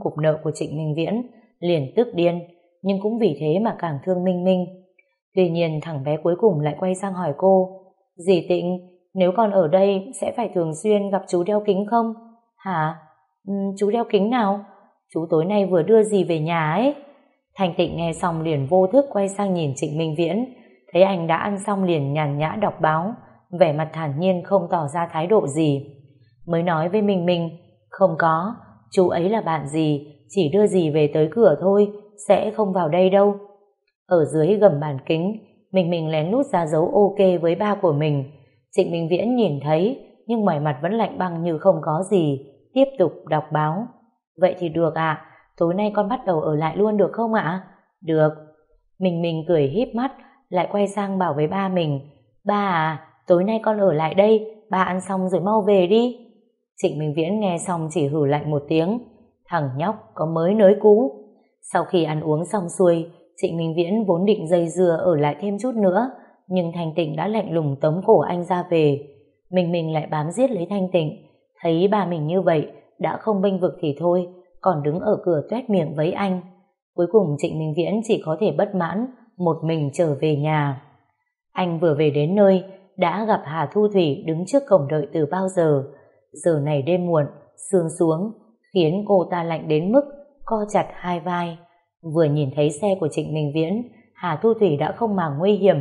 cục nợ của Trịnh Minh Viễn, liền tức điên, nhưng cũng vì thế mà càng thương Minh Minh. Tuy nhiên thằng bé cuối cùng lại quay sang hỏi cô, dì Tịnh, nếu con ở đây sẽ phải thường xuyên gặp chú đeo kính không? Hả? Ừ, chú đeo kính nào? Chú tối nay vừa đưa gì về nhà ấy? Thành Tịnh nghe xong liền vô thức quay sang nhìn Trịnh Minh Viễn, thấy anh đã ăn xong liền nhàn nhã đọc báo, vẻ mặt thản nhiên không tỏ ra thái độ gì. Mới nói với Minh Minh, không có, chú ấy là bạn gì, chỉ đưa gì về tới cửa thôi, sẽ không vào đây đâu. Ở dưới gầm bàn kính, mình mình lén lút ra dấu ok với ba của mình. Trịnh Minh Viễn nhìn thấy, nhưng ngoài mặt vẫn lạnh băng như không có gì, tiếp tục đọc báo. Vậy thì được ạ, tối nay con bắt đầu ở lại luôn được không ạ? Được. mình mình cười híp mắt, lại quay sang bảo với ba mình, ba à, tối nay con ở lại đây, ba ăn xong rồi mau về đi. Trịnh Minh Viễn nghe xong chỉ hử lạnh một tiếng, thằng nhóc có mới nới cũ. Sau khi ăn uống xong xuôi, Trịnh Minh Viễn vốn định dây dưa ở lại thêm chút nữa, nhưng Thanh Tịnh đã lạnh lùng tống cổ anh ra về. Mình mình lại bám giết lấy Thanh Tịnh, thấy bà mình như vậy, đã không bênh vực thì thôi, còn đứng ở cửa tuét miệng với anh. Cuối cùng Trịnh Minh Viễn chỉ có thể bất mãn, một mình trở về nhà. Anh vừa về đến nơi, đã gặp Hà Thu Thủy đứng trước cổng đợi từ bao giờ. Giờ này đêm muộn, sương xuống, khiến cô ta lạnh đến mức co chặt hai vai. Vừa nhìn thấy xe của Trịnh Minh Viễn, Hà Thu Thủy đã không màng nguy hiểm,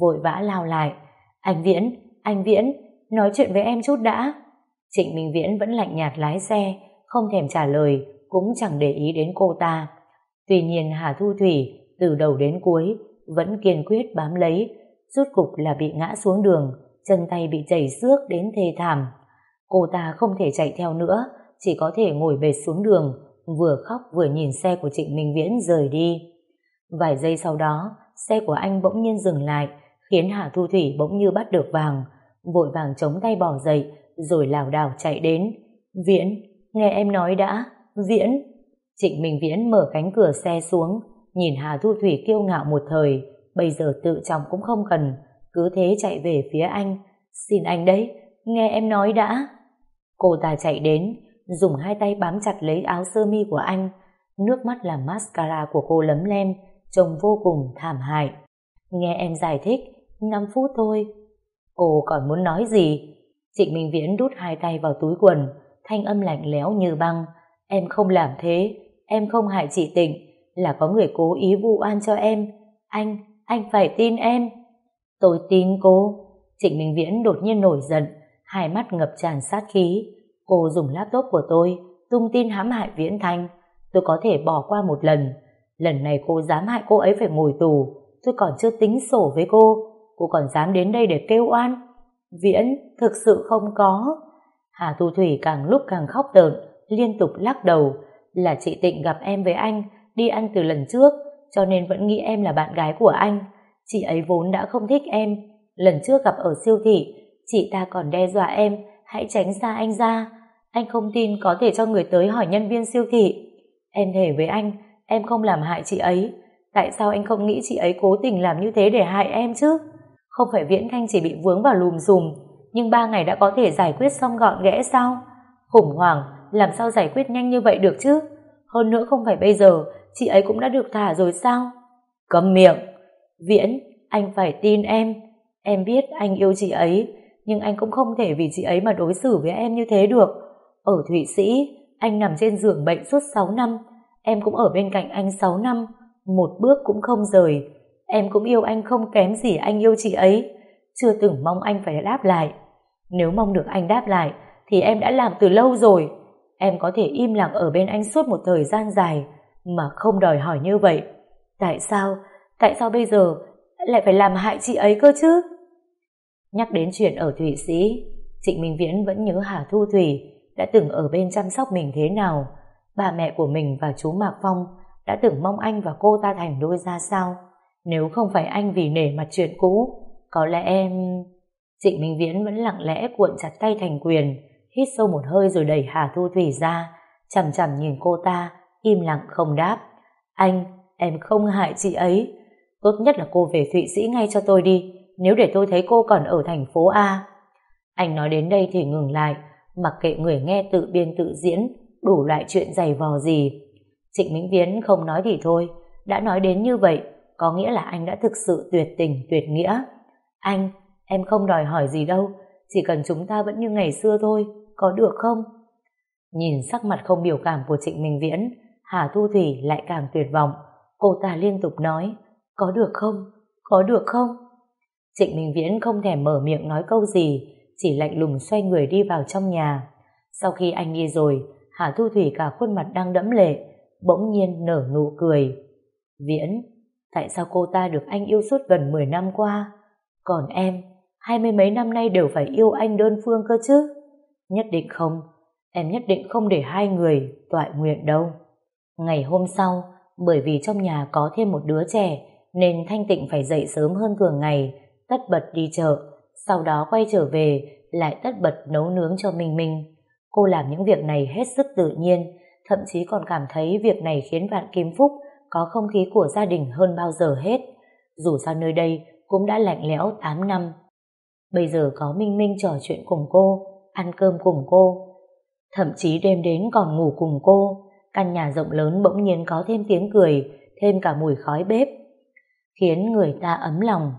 vội vã lao lại. Anh Viễn, anh Viễn, nói chuyện với em chút đã. Trịnh Minh Viễn vẫn lạnh nhạt lái xe, không thèm trả lời, cũng chẳng để ý đến cô ta. Tuy nhiên Hà Thu Thủy từ đầu đến cuối vẫn kiên quyết bám lấy, rút cục là bị ngã xuống đường, chân tay bị chảy xước đến thê thảm. Cô ta không thể chạy theo nữa, chỉ có thể ngồi bệt xuống đường, vừa khóc vừa nhìn xe của Trịnh Minh Viễn rời đi. Vài giây sau đó, xe của anh bỗng nhiên dừng lại, khiến Hà Thu Thủy bỗng như bắt được vàng, vội vàng chống tay bỏ dậy, rồi lảo đảo chạy đến. Viễn, nghe em nói đã, Viễn. Trịnh Minh Viễn mở cánh cửa xe xuống, nhìn Hà Thu Thủy kiêu ngạo một thời, bây giờ tự trọng cũng không cần, cứ thế chạy về phía anh. Xin anh đấy, nghe em nói đã. Cô ta chạy đến, dùng hai tay bám chặt lấy áo sơ mi của anh, nước mắt làm mascara của cô lấm lem, trông vô cùng thảm hại. Nghe em giải thích, 5 phút thôi. Cô còn muốn nói gì? Trịnh Minh Viễn đút hai tay vào túi quần, thanh âm lạnh lẽo như băng. Em không làm thế, em không hại chị Tịnh, là có người cố ý vu oan cho em. Anh, anh phải tin em. Tôi tin cô. Trịnh Minh Viễn đột nhiên nổi giận, hai mắt ngập tràn sát khí. Cô dùng laptop của tôi, tung tin hãm hại Viễn Thanh. Tôi có thể bỏ qua một lần. Lần này cô dám hại cô ấy phải ngồi tù. Tôi còn chưa tính sổ với cô. Cô còn dám đến đây để kêu oan. Viễn, thực sự không có. Hà Thu Thủy càng lúc càng khóc tợn, liên tục lắc đầu. Là chị Tịnh gặp em với anh, đi ăn từ lần trước, cho nên vẫn nghĩ em là bạn gái của anh. Chị ấy vốn đã không thích em. Lần trước gặp ở siêu thị, chị ta còn đe dọa em, hãy tránh xa anh ra. Anh không tin có thể cho người tới hỏi nhân viên siêu thị. Em thề với anh, em không làm hại chị ấy. Tại sao anh không nghĩ chị ấy cố tình làm như thế để hại em chứ? Không phải Viễn Thanh chỉ bị vướng vào lùm xùm, nhưng ba ngày đã có thể giải quyết xong gọn ghẽ sao? Khủng hoảng, làm sao giải quyết nhanh như vậy được chứ? Hơn nữa không phải bây giờ, chị ấy cũng đã được thả rồi sao? Cầm miệng! Viễn, anh phải tin em. Em biết anh yêu chị ấy, nhưng anh cũng không thể vì chị ấy mà đối xử với em như thế được. Ở Thụy Sĩ, anh nằm trên giường bệnh suốt 6 năm, em cũng ở bên cạnh anh 6 năm, một bước cũng không rời. Em cũng yêu anh không kém gì anh yêu chị ấy, chưa từng mong anh phải đáp lại. Nếu mong được anh đáp lại, thì em đã làm từ lâu rồi. Em có thể im lặng ở bên anh suốt một thời gian dài, mà không đòi hỏi như vậy. Tại sao, tại sao bây giờ lại phải làm hại chị ấy cơ chứ? Nhắc đến chuyện ở Thụy Sĩ, Trịnh Minh Viễn vẫn nhớ Hà Thu Thủy đã từng ở bên chăm sóc mình thế nào. Bà mẹ của mình và chú Mạc Phong đã từng mong anh và cô ta thành đôi ra sao. Nếu không phải anh vì nể mặt chuyện cũ, có lẽ em... Trịnh Minh Viễn vẫn lặng lẽ cuộn chặt tay thành quyền, hít sâu một hơi rồi đẩy Hà Thu Thủy ra, chằm chằm nhìn cô ta, im lặng không đáp. Anh, em không hại chị ấy. Tốt nhất là cô về Thụy Sĩ ngay cho tôi đi, nếu để tôi thấy cô còn ở thành phố A. Anh nói đến đây thì ngừng lại, mặc kệ người nghe tự biên tự diễn, đủ loại chuyện giày vò gì. Trịnh Minh Viễn không nói thì thôi, đã nói đến như vậy, có nghĩa là anh đã thực sự tuyệt tình, tuyệt nghĩa. Anh, em không đòi hỏi gì đâu, chỉ cần chúng ta vẫn như ngày xưa thôi, có được không? Nhìn sắc mặt không biểu cảm của Trịnh Minh Viễn, Hà Thu Thủy lại càng tuyệt vọng. Cô ta liên tục nói, có được không? Có được không? Trịnh Minh Viễn không thèm mở miệng nói câu gì, chỉ lạnh lùng xoay người đi vào trong nhà. Sau khi anh đi rồi, Hà Thu Thủy cả khuôn mặt đang đẫm lệ, bỗng nhiên nở nụ cười. Viễn, tại sao cô ta được anh yêu suốt gần 10 năm qua? Còn em, hai mươi mấy năm nay đều phải yêu anh đơn phương cơ chứ? Nhất định không, em nhất định không để hai người tọa nguyện đâu. Ngày hôm sau, bởi vì trong nhà có thêm một đứa trẻ, nên Thanh Tịnh phải dậy sớm hơn thường ngày, tất bật đi chợ, sau đó quay trở về, lại tất bật nấu nướng cho Minh Minh. Cô làm những việc này hết sức tự nhiên, thậm chí còn cảm thấy việc này khiến Vạn Kim Phúc có không khí của gia đình hơn bao giờ hết. Dù sao nơi đây cũng đã lạnh lẽo 8 năm. Bây giờ có Minh Minh trò chuyện cùng cô, ăn cơm cùng cô. Thậm chí đêm đến còn ngủ cùng cô, căn nhà rộng lớn bỗng nhiên có thêm tiếng cười, thêm cả mùi khói bếp. Khiến người ta ấm lòng.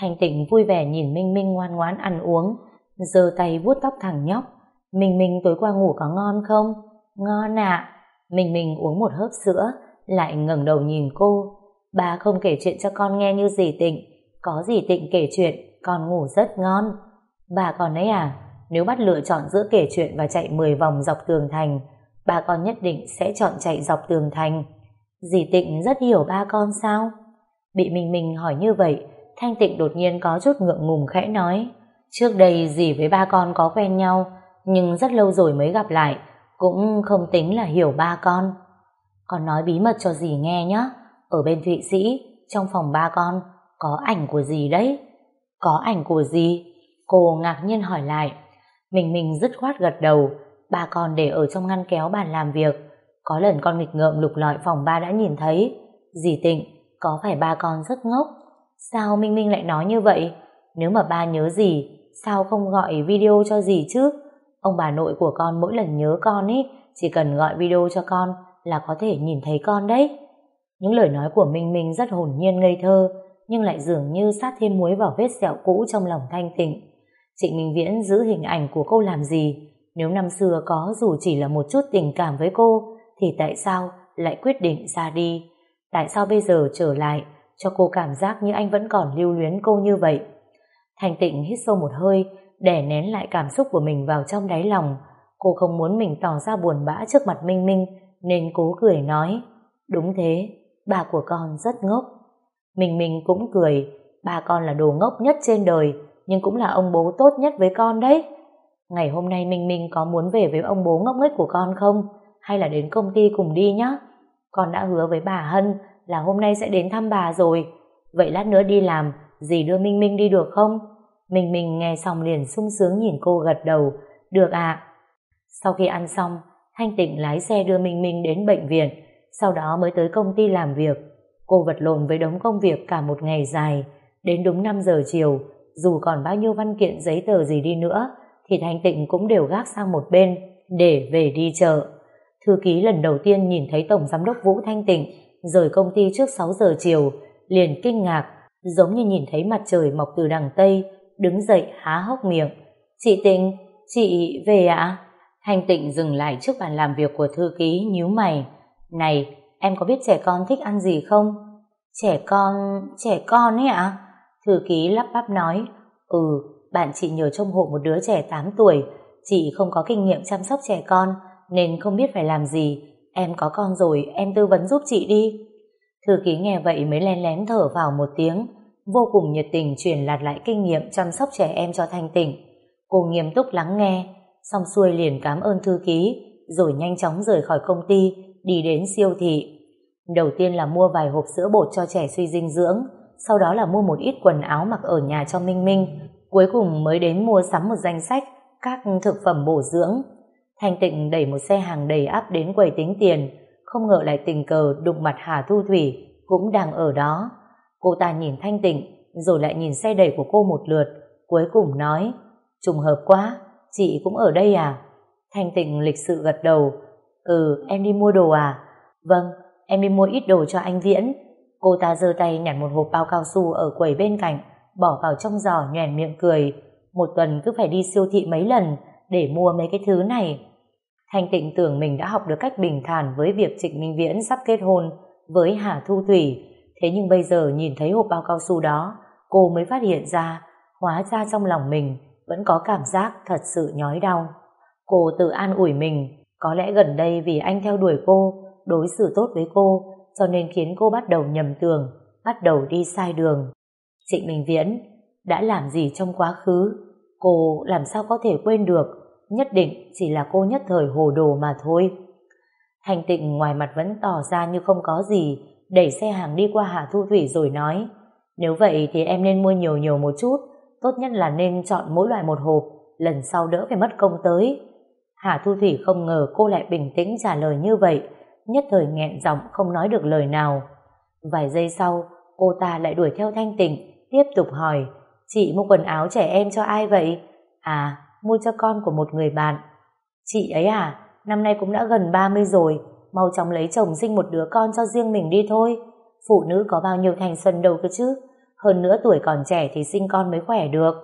Thanh tịnh vui vẻ nhìn Minh Minh ngoan ngoãn ăn uống, giơ tay vuốt tóc thằng nhóc. Minh Minh tối qua ngủ có ngon không? Ngon ạ. Minh Minh uống một hớp sữa, lại ngẩng đầu nhìn cô. Bà không kể chuyện cho con nghe như dì tịnh. Có dì tịnh kể chuyện, con ngủ rất ngon. Bà còn ấy à, nếu bắt lựa chọn giữa kể chuyện và chạy 10 vòng dọc tường thành, ba con nhất định sẽ chọn chạy dọc tường thành. Dì Tịnh rất hiểu ba con sao? Bị Minh Minh hỏi như vậy, Thanh Tịnh đột nhiên có chút ngượng ngùng khẽ nói. Trước đây dì với ba con có quen nhau, nhưng rất lâu rồi mới gặp lại, cũng không tính là hiểu ba con. Con nói bí mật cho dì nghe nhé. Ở bên Thụy Sĩ, trong phòng ba con, có ảnh của dì đấy. Có ảnh của dì? Cô ngạc nhiên hỏi lại. Mình mình dứt khoát gật đầu, ba con để ở trong ngăn kéo bàn làm việc. Có lần con nghịch ngợm lục lọi phòng ba đã nhìn thấy. Dì Tịnh, có phải ba con rất ngốc? Sao Minh Minh lại nói như vậy? Nếu mà ba nhớ gì, sao không gọi video cho gì chứ? Ông bà nội của con mỗi lần nhớ con ấy chỉ cần gọi video cho con là có thể nhìn thấy con đấy. Những lời nói của Minh Minh rất hồn nhiên ngây thơ, nhưng lại dường như sát thêm muối vào vết sẹo cũ trong lòng thanh tịnh. Trịnh Minh Viễn giữ hình ảnh của cô làm gì? Nếu năm xưa có dù chỉ là một chút tình cảm với cô, thì tại sao lại quyết định ra đi? Tại sao bây giờ trở lại, cho cô cảm giác như anh vẫn còn lưu luyến cô như vậy? Thành tịnh hít sâu một hơi, đè nén lại cảm xúc của mình vào trong đáy lòng. Cô không muốn mình tỏ ra buồn bã trước mặt Minh Minh, nên cố cười nói, đúng thế, bà của con rất ngốc. Minh Minh cũng cười, ba con là đồ ngốc nhất trên đời, nhưng cũng là ông bố tốt nhất với con đấy. Ngày hôm nay Minh Minh có muốn về với ông bố ngốc nghếch của con không? Hay là đến công ty cùng đi nhá? Con đã hứa với bà Hân là hôm nay sẽ đến thăm bà rồi. Vậy lát nữa đi làm, dì đưa Minh Minh đi được không? Minh Minh nghe xong liền sung sướng nhìn cô gật đầu. Được ạ. Sau khi ăn xong, Thanh Tịnh lái xe đưa Minh Minh đến bệnh viện, sau đó mới tới công ty làm việc. Cô vật lộn với đống công việc cả một ngày dài. Đến đúng 5 giờ chiều, dù còn bao nhiêu văn kiện giấy tờ gì đi nữa, thì Thanh Tịnh cũng đều gác sang một bên để về đi chợ. Thư ký lần đầu tiên nhìn thấy Tổng Giám đốc Vũ Thanh Tịnh rời công ty trước 6 giờ chiều, liền kinh ngạc, giống như nhìn thấy mặt trời mọc từ đằng Tây, đứng dậy há hốc miệng. Chị Tịnh, chị về ạ? À? Thanh Tịnh dừng lại trước bàn làm việc của thư ký nhíu mày. Này, em có biết trẻ con thích ăn gì không? Trẻ con, trẻ con ấy ạ? Thư ký lắp bắp nói, ừ, bạn chị nhờ trông hộ một đứa trẻ 8 tuổi, chị không có kinh nghiệm chăm sóc trẻ con, nên không biết phải làm gì. Em có con rồi, em tư vấn giúp chị đi. Thư ký nghe vậy mới len lén thở vào một tiếng, vô cùng nhiệt tình truyền lạt lại kinh nghiệm chăm sóc trẻ em cho Thanh Tịnh. Cô nghiêm túc lắng nghe, xong xuôi liền cảm ơn thư ký, rồi nhanh chóng rời khỏi công ty, đi đến siêu thị. Đầu tiên là mua vài hộp sữa bột cho trẻ suy dinh dưỡng, sau đó là mua một ít quần áo mặc ở nhà cho Minh Minh, cuối cùng mới đến mua sắm một danh sách các thực phẩm bổ dưỡng. Thanh Tịnh đẩy một xe hàng đầy áp đến quầy tính tiền, không ngờ lại tình cờ đụng mặt Hà Thu Thủy cũng đang ở đó. Cô ta nhìn Thanh Tịnh, rồi lại nhìn xe đẩy của cô một lượt, cuối cùng nói, trùng hợp quá, chị cũng ở đây à? Thanh Tịnh lịch sự gật đầu, Ừ, em đi mua đồ à? Vâng, em đi mua ít đồ cho anh Viễn. Cô ta giơ tay nhặt một hộp bao cao su ở quầy bên cạnh, bỏ vào trong giỏ nhoèn miệng cười. Một tuần cứ phải đi siêu thị mấy lần để mua mấy cái thứ này. Thanh Tịnh tưởng mình đã học được cách bình thản với việc Trịnh Minh Viễn sắp kết hôn với Hà Thu Thủy. Thế nhưng bây giờ nhìn thấy hộp bao cao su đó, cô mới phát hiện ra, hóa ra trong lòng mình vẫn có cảm giác thật sự nhói đau. Cô tự an ủi mình, có lẽ gần đây vì anh theo đuổi cô, đối xử tốt với cô, cho nên khiến cô bắt đầu nhầm tưởng, bắt đầu đi sai đường. Trịnh Minh Viễn đã làm gì trong quá khứ, cô làm sao có thể quên được, nhất định chỉ là cô nhất thời hồ đồ mà thôi. Hành tịnh ngoài mặt vẫn tỏ ra như không có gì, đẩy xe hàng đi qua Hà Thu Thủy rồi nói, nếu vậy thì em nên mua nhiều nhiều một chút, tốt nhất là nên chọn mỗi loại một hộp, lần sau đỡ phải mất công tới. Hà Thu Thủy không ngờ cô lại bình tĩnh trả lời như vậy, nhất thời nghẹn giọng không nói được lời nào. Vài giây sau, cô ta lại đuổi theo Thanh Tịnh, tiếp tục hỏi, chị mua quần áo trẻ em cho ai vậy? À, mua cho con của một người bạn. Chị ấy à, năm nay cũng đã gần 30 rồi, mau chóng lấy chồng sinh một đứa con cho riêng mình đi thôi. Phụ nữ có bao nhiêu thành xuân đâu cơ chứ, hơn nữa tuổi còn trẻ thì sinh con mới khỏe được.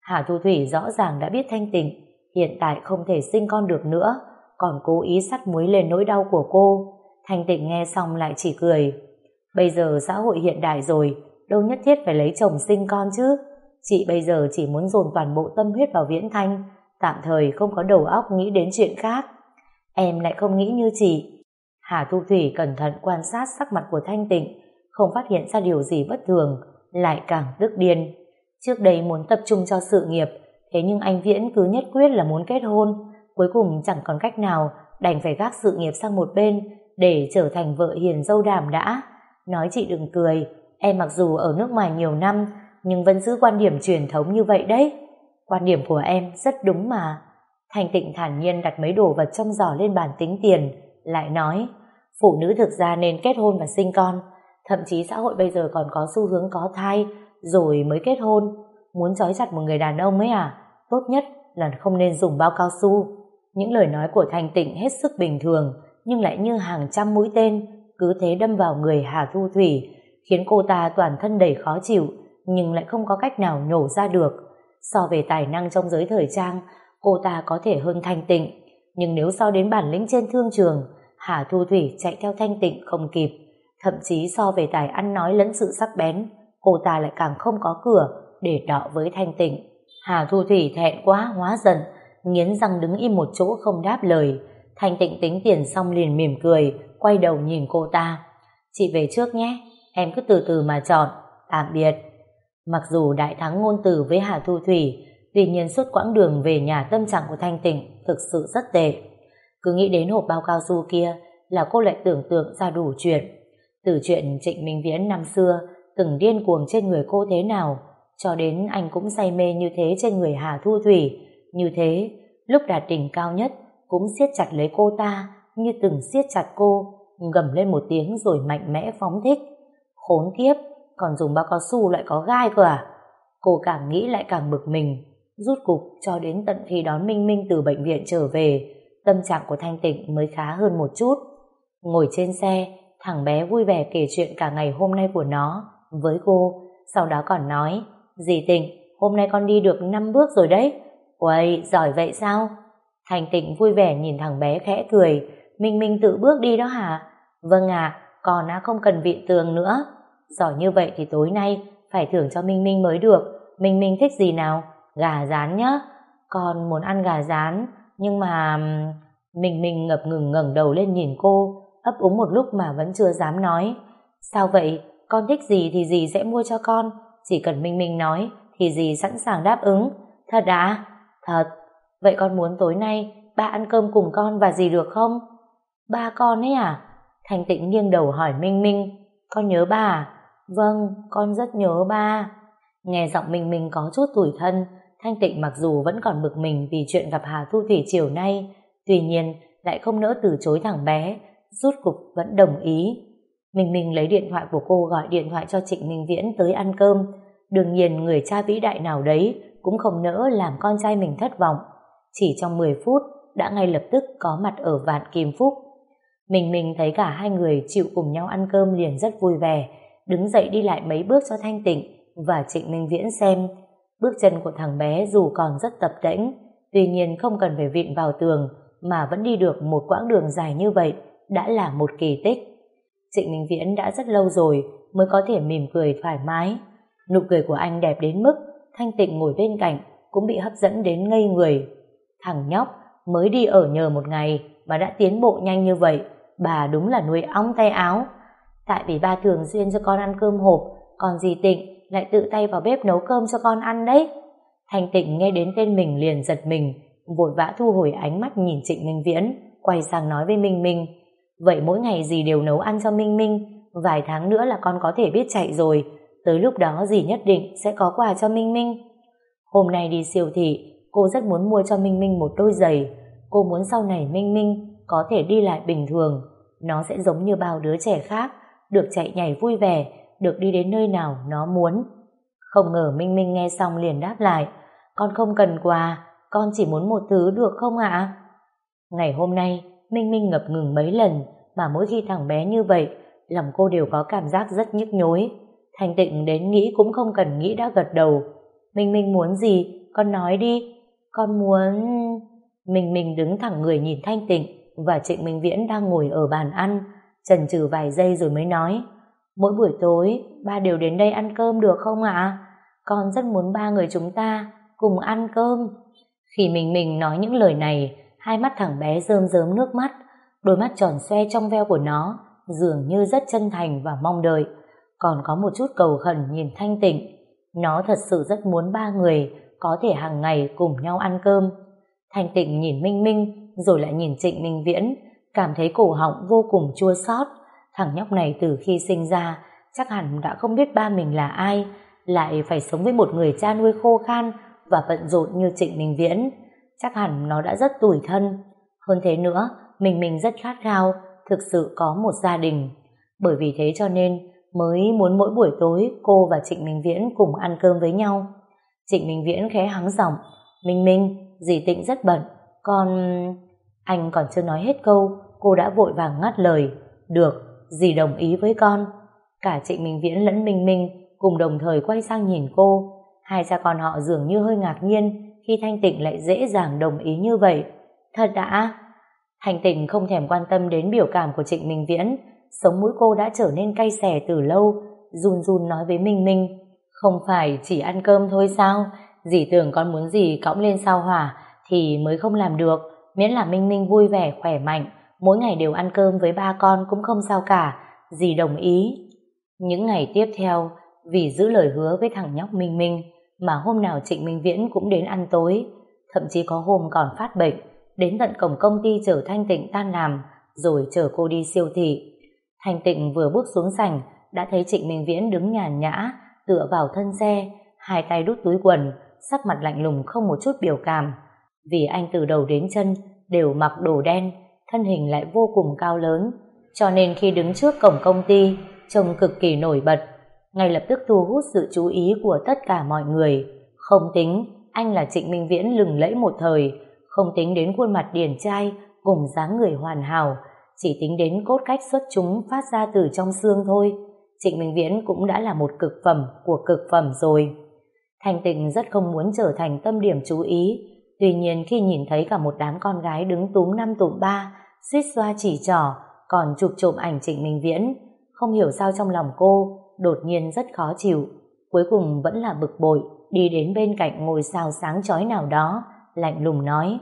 Hà Thu Thủy rõ ràng đã biết Thanh Tịnh, hiện tại không thể sinh con được nữa, còn cố ý sắt muối lên nỗi đau của cô. Thanh Tịnh nghe xong lại chỉ cười. Bây giờ xã hội hiện đại rồi, đâu nhất thiết phải lấy chồng sinh con chứ. Chị bây giờ chỉ muốn dồn toàn bộ tâm huyết vào viễn thanh, tạm thời không có đầu óc nghĩ đến chuyện khác. Em lại không nghĩ như chị. Hà Thu Thủy cẩn thận quan sát sắc mặt của Thanh Tịnh, không phát hiện ra điều gì bất thường, lại càng tức điên. Trước đây muốn tập trung cho sự nghiệp, thế nhưng anh Viễn cứ nhất quyết là muốn kết hôn, cuối cùng chẳng còn cách nào đành phải gác sự nghiệp sang một bên để trở thành vợ hiền dâu đảm đã. Nói chị đừng cười, em mặc dù ở nước ngoài nhiều năm nhưng vẫn giữ quan điểm truyền thống như vậy đấy. Quan điểm của em rất đúng mà. Thành tịnh thản nhiên đặt mấy đồ vật trong giỏ lên bàn tính tiền, lại nói, phụ nữ thực ra nên kết hôn và sinh con, thậm chí xã hội bây giờ còn có xu hướng có thai, rồi mới kết hôn. Muốn trói chặt một người đàn ông ấy à? Tốt nhất là không nên dùng bao cao su. Những lời nói của Thành Tịnh hết sức bình thường, nhưng lại như hàng trăm mũi tên, cứ thế đâm vào người Hà Thu Thủy, khiến cô ta toàn thân đầy khó chịu, nhưng lại không có cách nào nhổ ra được. So về tài năng trong giới thời trang, cô ta có thể hơn Thanh Tịnh, nhưng nếu so đến bản lĩnh trên thương trường, Hà Thu Thủy chạy theo Thanh Tịnh không kịp. Thậm chí so về tài ăn nói lẫn sự sắc bén, cô ta lại càng không có cửa để đọ với Thanh Tịnh. Hà Thu Thủy thẹn quá hóa giận, nghiến răng đứng im một chỗ không đáp lời. Thanh Tịnh tính tiền xong liền mỉm cười, quay đầu nhìn cô ta. Chị về trước nhé, em cứ từ từ mà chọn. Tạm biệt. Mặc dù đại thắng ngôn từ với Hà Thu Thủy, tuy nhiên suốt quãng đường về nhà tâm trạng của Thanh Tịnh thực sự rất tệ. Cứ nghĩ đến hộp bao cao su kia là cô lại tưởng tượng ra đủ chuyện. Từ chuyện Trịnh Minh Viễn năm xưa từng điên cuồng trên người cô thế nào, cho đến anh cũng say mê như thế trên người Hà Thu Thủy. Như thế, lúc đạt đỉnh cao nhất cũng siết chặt lấy cô ta như từng siết chặt cô, gầm lên một tiếng rồi mạnh mẽ phóng thích. Khốn kiếp, còn dùng bao cao su lại có gai cơ à? Cô càng nghĩ lại càng bực mình, rút cục cho đến tận khi đón Minh Minh từ bệnh viện trở về, tâm trạng của Thanh Tịnh mới khá hơn một chút. Ngồi trên xe, thằng bé vui vẻ kể chuyện cả ngày hôm nay của nó với cô, sau đó còn nói, dì Tịnh, hôm nay con đi được 5 bước rồi đấy. Uầy, giỏi vậy sao? Thành Tịnh vui vẻ nhìn thằng bé khẽ cười, Minh Minh tự bước đi đó hả? Vâng ạ, còn á không cần vị tường nữa. Giỏi như vậy thì tối nay phải thưởng cho Minh Minh mới được. Minh Minh thích gì nào? Gà rán nhá. Con muốn ăn gà rán, nhưng mà... Minh Minh ngập ngừng ngẩng đầu lên nhìn cô, ấp úng một lúc mà vẫn chưa dám nói. Sao vậy? Con thích gì thì dì sẽ mua cho con. Chỉ cần Minh Minh nói thì dì sẵn sàng đáp ứng. Thật đã? Thật. Vậy con muốn tối nay ba ăn cơm cùng con và dì được không? Ba con ấy à? Thành tịnh nghiêng đầu hỏi Minh Minh. Con nhớ ba à? Vâng, con rất nhớ ba. Nghe giọng mình mình có chút tủi thân, Thanh Tịnh mặc dù vẫn còn bực mình vì chuyện gặp Hà Thu Thủy chiều nay, tuy nhiên lại không nỡ từ chối thằng bé, rút cục vẫn đồng ý. mình mình lấy điện thoại của cô gọi điện thoại cho Trịnh Minh Viễn tới ăn cơm. Đương nhiên người cha vĩ đại nào đấy cũng không nỡ làm con trai mình thất vọng. Chỉ trong 10 phút, đã ngay lập tức có mặt ở vạn kim phúc. Mình mình thấy cả hai người chịu cùng nhau ăn cơm liền rất vui vẻ, đứng dậy đi lại mấy bước cho Thanh Tịnh và Trịnh Minh Viễn xem. Bước chân của thằng bé dù còn rất tập tễnh, tuy nhiên không cần phải vịn vào tường mà vẫn đi được một quãng đường dài như vậy đã là một kỳ tích. Trịnh Minh Viễn đã rất lâu rồi mới có thể mỉm cười thoải mái. Nụ cười của anh đẹp đến mức Thanh Tịnh ngồi bên cạnh cũng bị hấp dẫn đến ngây người. Thằng nhóc mới đi ở nhờ một ngày mà đã tiến bộ nhanh như vậy, bà đúng là nuôi ong tay áo. Tại vì ba thường xuyên cho con ăn cơm hộp, còn dì Tịnh lại tự tay vào bếp nấu cơm cho con ăn đấy. Thanh Tịnh nghe đến tên mình liền giật mình, vội vã thu hồi ánh mắt nhìn Trịnh Minh Viễn, quay sang nói với Minh Minh. Vậy mỗi ngày dì đều nấu ăn cho Minh Minh, vài tháng nữa là con có thể biết chạy rồi, tới lúc đó dì nhất định sẽ có quà cho Minh Minh. Hôm nay đi siêu thị, cô rất muốn mua cho Minh Minh một đôi giày. Cô muốn sau này Minh Minh có thể đi lại bình thường. Nó sẽ giống như bao đứa trẻ khác, được chạy nhảy vui vẻ, được đi đến nơi nào nó muốn. Không ngờ Minh Minh nghe xong liền đáp lại, con không cần quà, con chỉ muốn một thứ được không ạ? Ngày hôm nay, Minh Minh ngập ngừng mấy lần, mà mỗi khi thằng bé như vậy, lòng cô đều có cảm giác rất nhức nhối. Thành tịnh đến nghĩ cũng không cần nghĩ đã gật đầu. Minh Minh muốn gì? Con nói đi. Con muốn... Minh Minh đứng thẳng người nhìn Thanh Tịnh và Trịnh Minh Viễn đang ngồi ở bàn ăn, chần chừ vài giây rồi mới nói. Mỗi buổi tối, ba đều đến đây ăn cơm được không ạ? Con rất muốn ba người chúng ta cùng ăn cơm. Khi mình mình nói những lời này, hai mắt thằng bé rơm rớm nước mắt, đôi mắt tròn xoe trong veo của nó, dường như rất chân thành và mong đợi. Còn có một chút cầu khẩn nhìn thanh tịnh. Nó thật sự rất muốn ba người có thể hàng ngày cùng nhau ăn cơm. Thanh tịnh nhìn Minh Minh, rồi lại nhìn Trịnh Minh Viễn, cảm thấy cổ họng vô cùng chua xót. Thằng nhóc này từ khi sinh ra, chắc hẳn đã không biết ba mình là ai, lại phải sống với một người cha nuôi khô khan và bận rộn như Trịnh Minh Viễn. Chắc hẳn nó đã rất tủi thân. Hơn thế nữa, mình mình rất khát khao, thực sự có một gia đình. Bởi vì thế cho nên mới muốn mỗi buổi tối cô và Trịnh Minh Viễn cùng ăn cơm với nhau. Trịnh Minh Viễn khẽ hắng giọng, Minh Minh, dì Tịnh rất bận, con... Anh còn chưa nói hết câu, cô đã vội vàng ngắt lời. Được, dì đồng ý với con. Cả Trịnh Minh Viễn lẫn Minh Minh cùng đồng thời quay sang nhìn cô. Hai cha con họ dường như hơi ngạc nhiên khi Thanh Tịnh lại dễ dàng đồng ý như vậy. Thật đã? Thanh Tịnh không thèm quan tâm đến biểu cảm của Trịnh Minh Viễn, sống mũi cô đã trở nên cay xẻ từ lâu, run run nói với Minh Minh, không phải chỉ ăn cơm thôi sao, dì tưởng con muốn gì cõng lên sao hỏa thì mới không làm được, miễn là Minh Minh vui vẻ, khỏe mạnh, mỗi ngày đều ăn cơm với ba con cũng không sao cả, dì đồng ý. Những ngày tiếp theo, vì giữ lời hứa với thằng nhóc Minh Minh, mà hôm nào Trịnh Minh Viễn cũng đến ăn tối, thậm chí có hôm còn phát bệnh, đến tận cổng công ty chở Thanh Tịnh tan làm, rồi chở cô đi siêu thị. Thanh Tịnh vừa bước xuống sảnh, đã thấy Trịnh Minh Viễn đứng nhàn nhã, tựa vào thân xe, hai tay đút túi quần, sắc mặt lạnh lùng không một chút biểu cảm. Vì anh từ đầu đến chân đều mặc đồ đen, thân hình lại vô cùng cao lớn, cho nên khi đứng trước cổng công ty, trông cực kỳ nổi bật, ngay lập tức thu hút sự chú ý của tất cả mọi người. Không tính, anh là Trịnh Minh Viễn lừng lẫy một thời, không tính đến khuôn mặt điển trai cùng dáng người hoàn hảo, chỉ tính đến cốt cách xuất chúng phát ra từ trong xương thôi. Trịnh Minh Viễn cũng đã là một cực phẩm của cực phẩm rồi. Thanh Tịnh rất không muốn trở thành tâm điểm chú ý, tuy nhiên khi nhìn thấy cả một đám con gái đứng túm năm tụm ba, suýt xoa chỉ trỏ, còn chụp trộm ảnh Trịnh Minh Viễn, không hiểu sao trong lòng cô đột nhiên rất khó chịu. Cuối cùng vẫn là bực bội, đi đến bên cạnh ngôi sao sáng chói nào đó, lạnh lùng nói,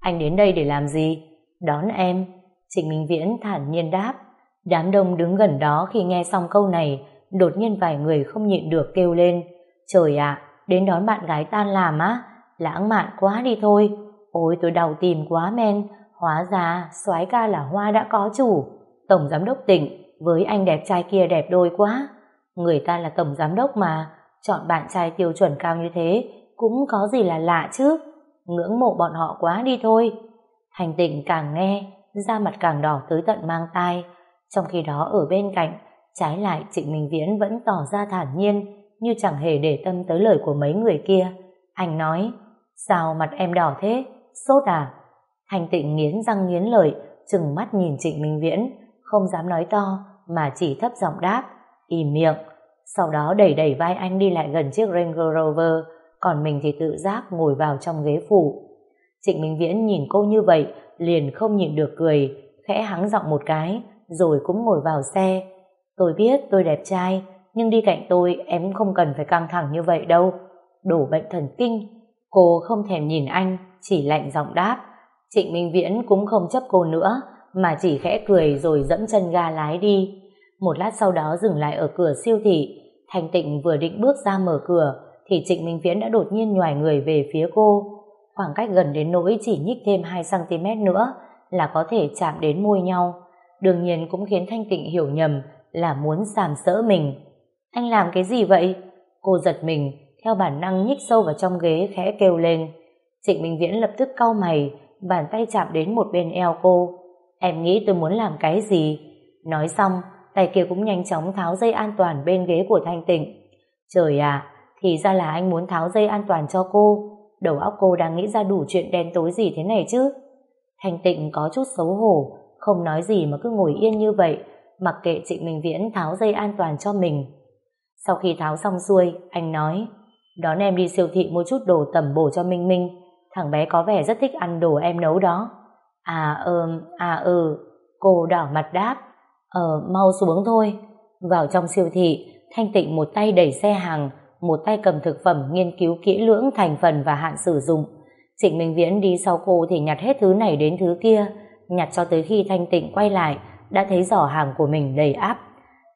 anh đến đây để làm gì? Đón em. Trịnh Minh Viễn thản nhiên đáp. Đám đông đứng gần đó khi nghe xong câu này, đột nhiên vài người không nhịn được kêu lên. Trời ạ, đến đón bạn gái tan làm á, lãng mạn quá đi thôi. Ôi tôi đau tìm quá men, hóa ra soái ca là hoa đã có chủ. Tổng giám đốc tỉnh, với anh đẹp trai kia đẹp đôi quá. Người ta là tổng giám đốc mà, chọn bạn trai tiêu chuẩn cao như thế, cũng có gì là lạ chứ. Ngưỡng mộ bọn họ quá đi thôi. Hành tịnh càng nghe, da mặt càng đỏ tới tận mang tai. Trong khi đó ở bên cạnh, trái lại Trịnh Minh Viễn vẫn tỏ ra thản nhiên, như chẳng hề để tâm tới lời của mấy người kia. Anh nói, sao mặt em đỏ thế? Sốt à? Thanh tịnh nghiến răng nghiến lợi, chừng mắt nhìn Trịnh Minh Viễn, không dám nói to, mà chỉ thấp giọng đáp, im miệng. Sau đó đẩy đẩy vai anh đi lại gần chiếc Range Rover, còn mình thì tự giác ngồi vào trong ghế phụ. Trịnh Minh Viễn nhìn cô như vậy, liền không nhịn được cười, khẽ hắng giọng một cái, rồi cũng ngồi vào xe. Tôi biết tôi đẹp trai, nhưng đi cạnh tôi em không cần phải căng thẳng như vậy đâu. Đổ bệnh thần kinh. Cô không thèm nhìn anh, chỉ lạnh giọng đáp. Trịnh Minh Viễn cũng không chấp cô nữa, mà chỉ khẽ cười rồi dẫm chân ga lái đi. Một lát sau đó dừng lại ở cửa siêu thị. Thành Tịnh vừa định bước ra mở cửa, thì Trịnh Minh Viễn đã đột nhiên nhòi người về phía cô. Khoảng cách gần đến nỗi chỉ nhích thêm 2cm nữa là có thể chạm đến môi nhau. Đương nhiên cũng khiến Thanh Tịnh hiểu nhầm là muốn sàm sỡ mình. Anh làm cái gì vậy? Cô giật mình, theo bản năng nhích sâu vào trong ghế khẽ kêu lên. Trịnh Minh Viễn lập tức cau mày, bàn tay chạm đến một bên eo cô. Em nghĩ tôi muốn làm cái gì? Nói xong, tay kia cũng nhanh chóng tháo dây an toàn bên ghế của Thanh Tịnh. Trời à, thì ra là anh muốn tháo dây an toàn cho cô. Đầu óc cô đang nghĩ ra đủ chuyện đen tối gì thế này chứ. Thanh Tịnh có chút xấu hổ, không nói gì mà cứ ngồi yên như vậy, mặc kệ Trịnh Minh Viễn tháo dây an toàn cho mình. Sau khi tháo xong xuôi, anh nói, đón em đi siêu thị mua chút đồ tẩm bổ cho Minh Minh, thằng bé có vẻ rất thích ăn đồ em nấu đó. À ừm, à ừ, cô đỏ mặt đáp, ờ, mau xuống thôi. Vào trong siêu thị, Thanh Tịnh một tay đẩy xe hàng, một tay cầm thực phẩm nghiên cứu kỹ lưỡng thành phần và hạn sử dụng. Trịnh Minh Viễn đi sau cô thì nhặt hết thứ này đến thứ kia, nhặt cho tới khi Thanh Tịnh quay lại, đã thấy giỏ hàng của mình đầy áp.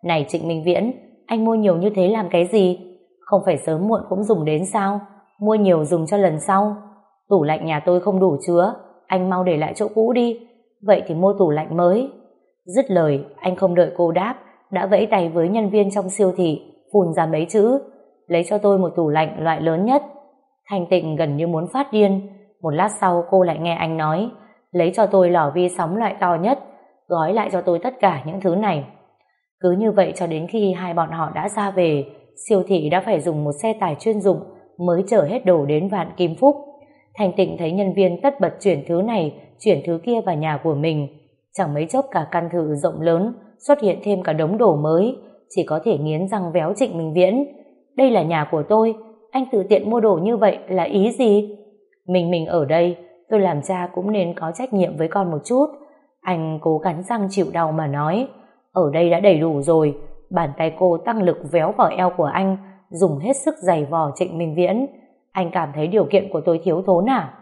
Này Trịnh Minh Viễn, anh mua nhiều như thế làm cái gì? Không phải sớm muộn cũng dùng đến sao? Mua nhiều dùng cho lần sau. Tủ lạnh nhà tôi không đủ chứa, anh mau để lại chỗ cũ đi. Vậy thì mua tủ lạnh mới. Dứt lời, anh không đợi cô đáp, đã vẫy tay với nhân viên trong siêu thị, phun ra mấy chữ. Lấy cho tôi một tủ lạnh loại lớn nhất. Thanh tịnh gần như muốn phát điên. Một lát sau cô lại nghe anh nói, lấy cho tôi lò vi sóng loại to nhất, gói lại cho tôi tất cả những thứ này. Cứ như vậy cho đến khi hai bọn họ đã ra về, siêu thị đã phải dùng một xe tải chuyên dụng mới chở hết đồ đến Vạn Kim Phúc. Thành tịnh thấy nhân viên tất bật chuyển thứ này, chuyển thứ kia vào nhà của mình. Chẳng mấy chốc cả căn thự rộng lớn, xuất hiện thêm cả đống đồ mới, chỉ có thể nghiến răng véo trịnh Minh Viễn. Đây là nhà của tôi, anh tự tiện mua đồ như vậy là ý gì? Mình mình ở đây, tôi làm cha cũng nên có trách nhiệm với con một chút. Anh cố gắng răng chịu đau mà nói, ở đây đã đầy đủ rồi, bàn tay cô tăng lực véo vào eo của anh, dùng hết sức giày vò Trịnh Minh Viễn. Anh cảm thấy điều kiện của tôi thiếu thốn à?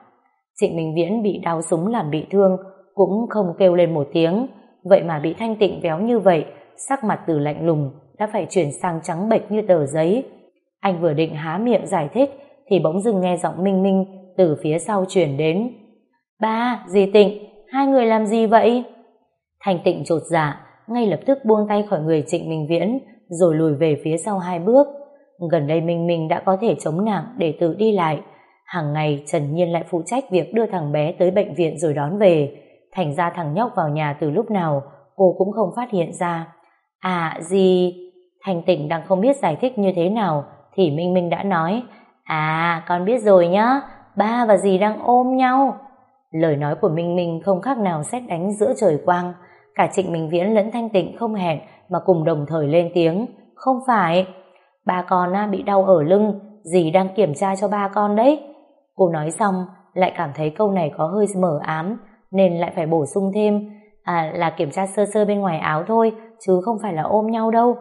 Trịnh Minh Viễn bị đau súng làm bị thương, cũng không kêu lên một tiếng, vậy mà bị thanh tịnh véo như vậy, sắc mặt từ lạnh lùng đã phải chuyển sang trắng bệch như tờ giấy. Anh vừa định há miệng giải thích, thì bỗng dưng nghe giọng Minh Minh từ phía sau chuyển đến. Ba, dì Tịnh, hai người làm gì vậy? Thanh Tịnh trột dạ, ngay lập tức buông tay khỏi người Trịnh Minh Viễn, rồi lùi về phía sau hai bước. Gần đây Minh Minh đã có thể chống nặng để tự đi lại. Hàng ngày Trần Nhiên lại phụ trách việc đưa thằng bé tới bệnh viện rồi đón về. Thành ra thằng nhóc vào nhà từ lúc nào, cô cũng không phát hiện ra. À, gì? Thành tỉnh đang không biết giải thích như thế nào, thì Minh Minh đã nói, À, con biết rồi nhá, ba và dì đang ôm nhau. Lời nói của Minh Minh không khác nào xét đánh giữa trời quang, Cả Trịnh Minh Viễn lẫn Thanh Tịnh không hẹn mà cùng đồng thời lên tiếng. Không phải, ba con à, bị đau ở lưng, dì đang kiểm tra cho ba con đấy. Cô nói xong, lại cảm thấy câu này có hơi mở ám, nên lại phải bổ sung thêm. À, là kiểm tra sơ sơ bên ngoài áo thôi, chứ không phải là ôm nhau đâu.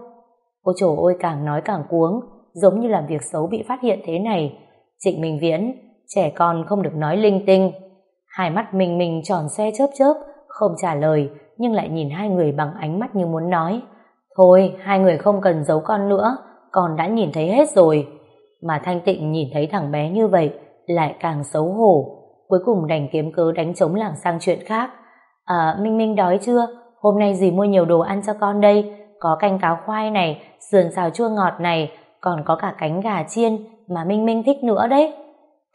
Cô trổ ôi càng nói càng cuống, giống như làm việc xấu bị phát hiện thế này. Trịnh Minh Viễn, trẻ con không được nói linh tinh. Hai mắt mình mình tròn xe chớp chớp, không trả lời, nhưng lại nhìn hai người bằng ánh mắt như muốn nói Thôi, hai người không cần giấu con nữa, con đã nhìn thấy hết rồi. Mà Thanh Tịnh nhìn thấy thằng bé như vậy, lại càng xấu hổ. Cuối cùng đành kiếm cớ đánh trống lảng sang chuyện khác. À, Minh Minh đói chưa? Hôm nay dì mua nhiều đồ ăn cho con đây. Có canh cáo khoai này, sườn xào chua ngọt này, còn có cả cánh gà chiên mà Minh Minh thích nữa đấy.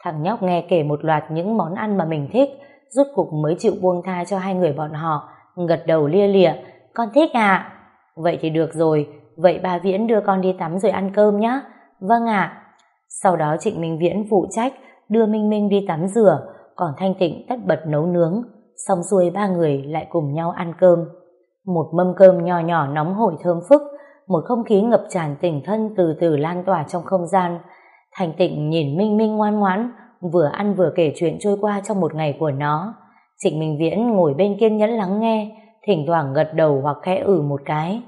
Thằng nhóc nghe kể một loạt những món ăn mà mình thích, rút cục mới chịu buông tha cho hai người bọn họ, gật đầu lia lịa, con thích à? Vậy thì được rồi, vậy bà Viễn đưa con đi tắm rồi ăn cơm nhé. Vâng ạ. Sau đó Trịnh Minh Viễn phụ trách đưa Minh Minh đi tắm rửa, còn Thanh Tịnh tất bật nấu nướng, xong xuôi ba người lại cùng nhau ăn cơm. Một mâm cơm nhỏ nhỏ nóng hổi thơm phức, một không khí ngập tràn tình thân từ từ lan tỏa trong không gian. Thanh Tịnh nhìn Minh Minh ngoan ngoãn, vừa ăn vừa kể chuyện trôi qua trong một ngày của nó. Trịnh Minh Viễn ngồi bên kiên nhẫn lắng nghe, thỉnh thoảng gật đầu hoặc khẽ ử một cái.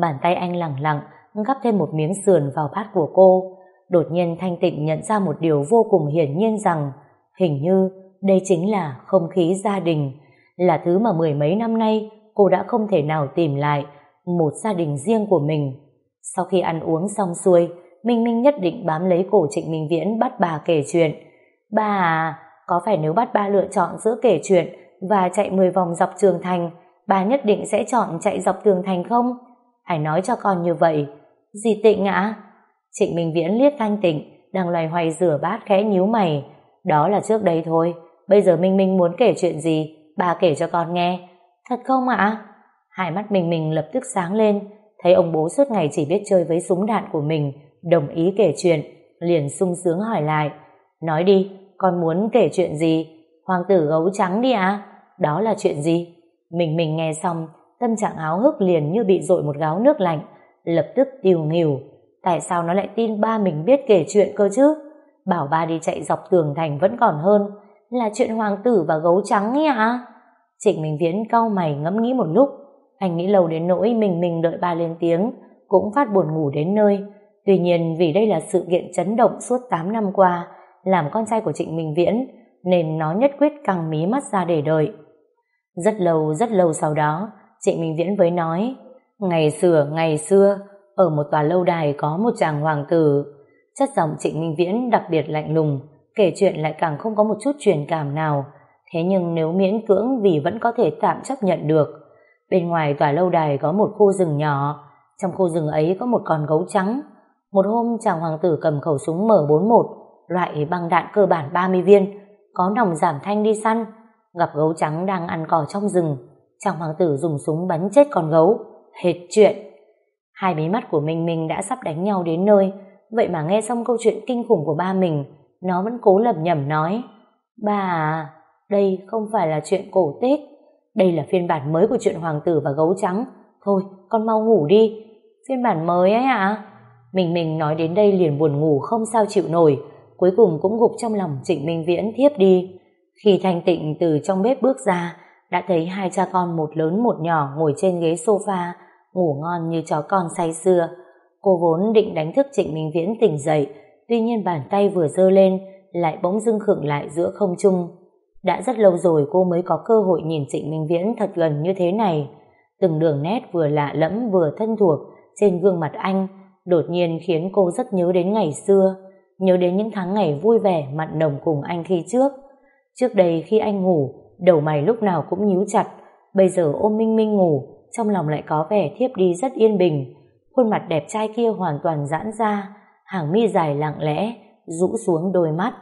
Bàn tay anh lẳng lặng gắp thêm một miếng sườn vào bát của cô. Đột nhiên Thanh Tịnh nhận ra một điều vô cùng hiển nhiên rằng hình như đây chính là không khí gia đình, là thứ mà mười mấy năm nay cô đã không thể nào tìm lại một gia đình riêng của mình. Sau khi ăn uống xong xuôi, Minh Minh nhất định bám lấy cổ Trịnh Minh Viễn bắt bà kể chuyện. Bà. à, có phải nếu bắt ba lựa chọn giữa kể chuyện và chạy 10 vòng dọc trường thành, ba nhất định sẽ chọn chạy dọc tường thành không? Hãy nói cho con như vậy? Dì tịnh ạ? Trịnh Minh Viễn liếc thanh tịnh, đang loay hoay rửa bát khẽ nhíu mày. Đó là trước đây thôi, bây giờ Minh Minh muốn kể chuyện gì, ba kể cho con nghe. Thật không ạ? Hai mắt Minh Minh lập tức sáng lên, thấy ông bố suốt ngày chỉ biết chơi với súng đạn của mình, đồng ý kể chuyện, liền sung sướng hỏi lại. Nói đi, con muốn kể chuyện gì? Hoàng tử gấu trắng đi à? Đó là chuyện gì? Mình mình nghe xong, tâm trạng áo hức liền như bị dội một gáo nước lạnh, lập tức tiêu nghỉu. Tại sao nó lại tin ba mình biết kể chuyện cơ chứ? Bảo ba đi chạy dọc tường thành vẫn còn hơn, là chuyện hoàng tử và gấu trắng ấy à? Trịnh Minh Viễn cau mày ngẫm nghĩ một lúc, anh nghĩ lâu đến nỗi mình mình đợi ba lên tiếng, cũng phát buồn ngủ đến nơi. Tuy nhiên vì đây là sự kiện chấn động suốt 8 năm qua, làm con trai của Trịnh Minh Viễn, nên nó nhất quyết căng mí mắt ra để đợi. Rất lâu, rất lâu sau đó, Trịnh Minh Viễn với nói, ngày xưa, ngày xưa, ở một tòa lâu đài có một chàng hoàng tử. Chất giọng Trịnh Minh Viễn đặc biệt lạnh lùng, kể chuyện lại càng không có một chút truyền cảm nào. Thế nhưng nếu miễn cưỡng vì vẫn có thể tạm chấp nhận được. Bên ngoài tòa lâu đài có một khu rừng nhỏ, trong khu rừng ấy có một con gấu trắng. Một hôm chàng hoàng tử cầm khẩu súng M41, loại băng đạn cơ bản 30 viên, có nòng giảm thanh đi săn, gặp gấu trắng đang ăn cỏ trong rừng, chàng hoàng tử dùng súng bắn chết con gấu. Hệt chuyện. Hai mí mắt của Minh Minh đã sắp đánh nhau đến nơi, vậy mà nghe xong câu chuyện kinh khủng của ba mình, nó vẫn cố lầm nhầm nói, bà à, đây không phải là chuyện cổ tích, đây là phiên bản mới của chuyện hoàng tử và gấu trắng. Thôi, con mau ngủ đi. Phiên bản mới ấy ạ? À? Mình mình nói đến đây liền buồn ngủ không sao chịu nổi, cuối cùng cũng gục trong lòng Trịnh Minh Viễn thiếp đi. Khi Thanh Tịnh từ trong bếp bước ra, đã thấy hai cha con một lớn một nhỏ ngồi trên ghế sofa, ngủ ngon như chó con say xưa. Cô vốn định đánh thức Trịnh Minh Viễn tỉnh dậy, tuy nhiên bàn tay vừa dơ lên, lại bỗng dưng khựng lại giữa không trung. Đã rất lâu rồi cô mới có cơ hội nhìn Trịnh Minh Viễn thật gần như thế này. Từng đường nét vừa lạ lẫm vừa thân thuộc trên gương mặt anh, đột nhiên khiến cô rất nhớ đến ngày xưa, nhớ đến những tháng ngày vui vẻ mặn nồng cùng anh khi trước. Trước đây khi anh ngủ, đầu mày lúc nào cũng nhíu chặt, bây giờ ôm Minh Minh ngủ, trong lòng lại có vẻ thiếp đi rất yên bình. Khuôn mặt đẹp trai kia hoàn toàn giãn ra, hàng mi dài lặng lẽ, rũ xuống đôi mắt.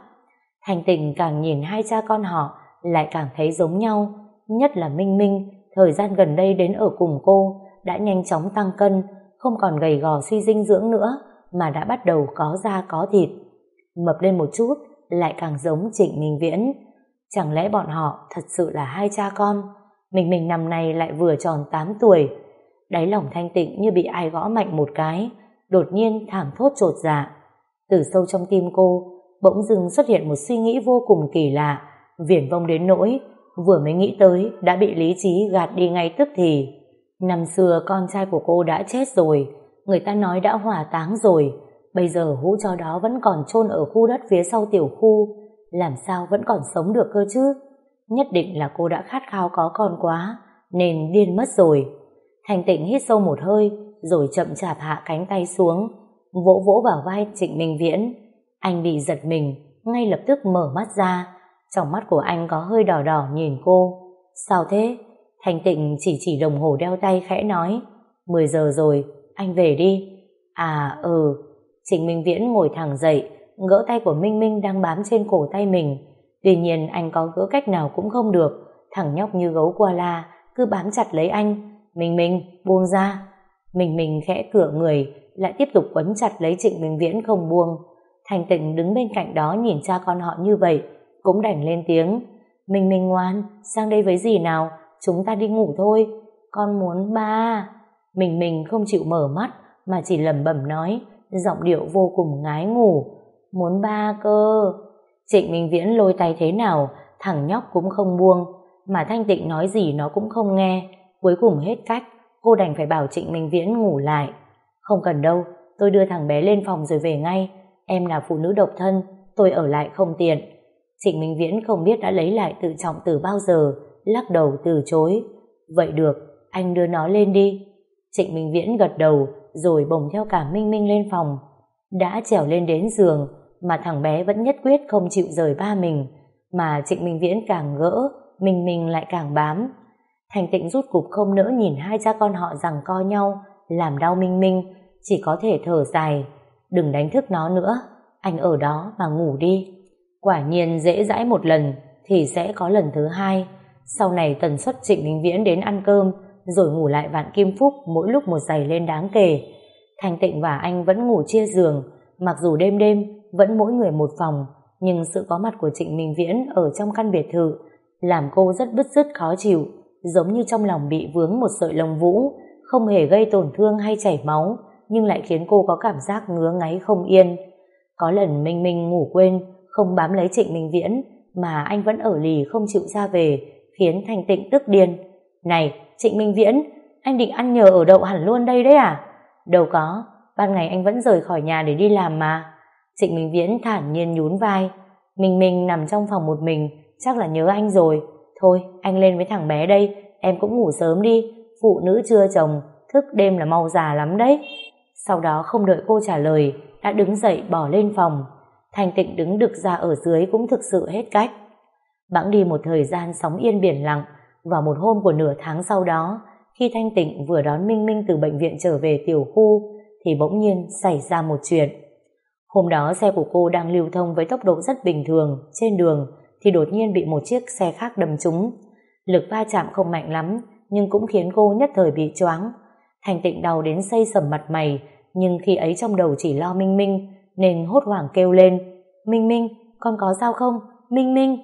Thành tình càng nhìn hai cha con họ lại càng thấy giống nhau, nhất là Minh Minh, thời gian gần đây đến ở cùng cô, đã nhanh chóng tăng cân, không còn gầy gò suy dinh dưỡng nữa, mà đã bắt đầu có da có thịt. Mập lên một chút, lại càng giống Trịnh Minh Viễn. Chẳng lẽ bọn họ thật sự là hai cha con? Mình mình năm nay lại vừa tròn 8 tuổi. Đáy lòng thanh tịnh như bị ai gõ mạnh một cái, đột nhiên thảm thốt trột dạ. Từ sâu trong tim cô, bỗng dưng xuất hiện một suy nghĩ vô cùng kỳ lạ, viển vông đến nỗi, vừa mới nghĩ tới đã bị lý trí gạt đi ngay tức thì. Năm xưa con trai của cô đã chết rồi, người ta nói đã hỏa táng rồi, bây giờ hũ cho đó vẫn còn chôn ở khu đất phía sau tiểu khu, làm sao vẫn còn sống được cơ chứ? Nhất định là cô đã khát khao có con quá, nên điên mất rồi. Thành tịnh hít sâu một hơi, rồi chậm chạp hạ cánh tay xuống, vỗ vỗ vào vai Trịnh Minh Viễn. Anh bị giật mình, ngay lập tức mở mắt ra. Trong mắt của anh có hơi đỏ đỏ nhìn cô. Sao thế? Thành tịnh chỉ chỉ đồng hồ đeo tay khẽ nói. 10 giờ rồi, anh về đi. À, ừ. Trịnh Minh Viễn ngồi thẳng dậy, gỡ tay của Minh Minh đang bám trên cổ tay mình. Tuy nhiên anh có gỡ cách nào cũng không được. Thằng nhóc như gấu qua la, cứ bám chặt lấy anh. Minh Minh, buông ra. Minh Minh khẽ cửa người, lại tiếp tục quấn chặt lấy Trịnh Minh Viễn không buông. Thành tịnh đứng bên cạnh đó nhìn cha con họ như vậy, cũng đành lên tiếng. Minh Minh ngoan, sang đây với gì nào, chúng ta đi ngủ thôi. Con muốn ba. Minh Minh không chịu mở mắt, mà chỉ lẩm bẩm nói, giọng điệu vô cùng ngái ngủ. Muốn ba cơ. Trịnh Minh Viễn lôi tay thế nào, thằng nhóc cũng không buông, mà Thanh Tịnh nói gì nó cũng không nghe. Cuối cùng hết cách, cô đành phải bảo Trịnh Minh Viễn ngủ lại. Không cần đâu, tôi đưa thằng bé lên phòng rồi về ngay. Em là phụ nữ độc thân, tôi ở lại không tiện. Trịnh Minh Viễn không biết đã lấy lại tự trọng từ bao giờ, lắc đầu từ chối. Vậy được, anh đưa nó lên đi. Trịnh Minh Viễn gật đầu, rồi bồng theo cả Minh Minh lên phòng. Đã trèo lên đến giường, mà thằng bé vẫn nhất quyết không chịu rời ba mình, mà Trịnh Minh Viễn càng gỡ, Minh Minh lại càng bám. Thành tịnh rút cục không nỡ nhìn hai cha con họ rằng co nhau, làm đau Minh Minh, chỉ có thể thở dài. Đừng đánh thức nó nữa, anh ở đó mà ngủ đi. Quả nhiên dễ dãi một lần, thì sẽ có lần thứ hai. Sau này tần suất Trịnh Minh Viễn đến ăn cơm, rồi ngủ lại vạn kim phúc mỗi lúc một giày lên đáng kể. Thành tịnh và anh vẫn ngủ chia giường, mặc dù đêm đêm vẫn mỗi người một phòng, nhưng sự có mặt của Trịnh Minh Viễn ở trong căn biệt thự làm cô rất bứt rứt khó chịu, giống như trong lòng bị vướng một sợi lông vũ, không hề gây tổn thương hay chảy máu, nhưng lại khiến cô có cảm giác ngứa ngáy không yên. Có lần Minh Minh ngủ quên, không bám lấy Trịnh Minh Viễn, mà anh vẫn ở lì không chịu ra về, khiến Thanh Tịnh tức điên. Này, Trịnh Minh Viễn, anh định ăn nhờ ở đậu hẳn luôn đây đấy à? Đâu có, ban ngày anh vẫn rời khỏi nhà để đi làm mà. Trịnh Minh Viễn thản nhiên nhún vai. Minh Minh nằm trong phòng một mình, chắc là nhớ anh rồi. Thôi, anh lên với thằng bé đây, em cũng ngủ sớm đi. Phụ nữ chưa chồng, thức đêm là mau già lắm đấy. Sau đó không đợi cô trả lời, đã đứng dậy bỏ lên phòng. Thành tịnh đứng đực ra ở dưới cũng thực sự hết cách. Bẵng đi một thời gian sóng yên biển lặng, vào một hôm của nửa tháng sau đó, khi Thanh Tịnh vừa đón Minh Minh từ bệnh viện trở về tiểu khu, thì bỗng nhiên xảy ra một chuyện. Hôm đó xe của cô đang lưu thông với tốc độ rất bình thường trên đường thì đột nhiên bị một chiếc xe khác đâm trúng. Lực va chạm không mạnh lắm nhưng cũng khiến cô nhất thời bị choáng. Thành tịnh đau đến xây sầm mặt mày nhưng khi ấy trong đầu chỉ lo Minh Minh nên hốt hoảng kêu lên Minh Minh, con có sao không? Minh Minh!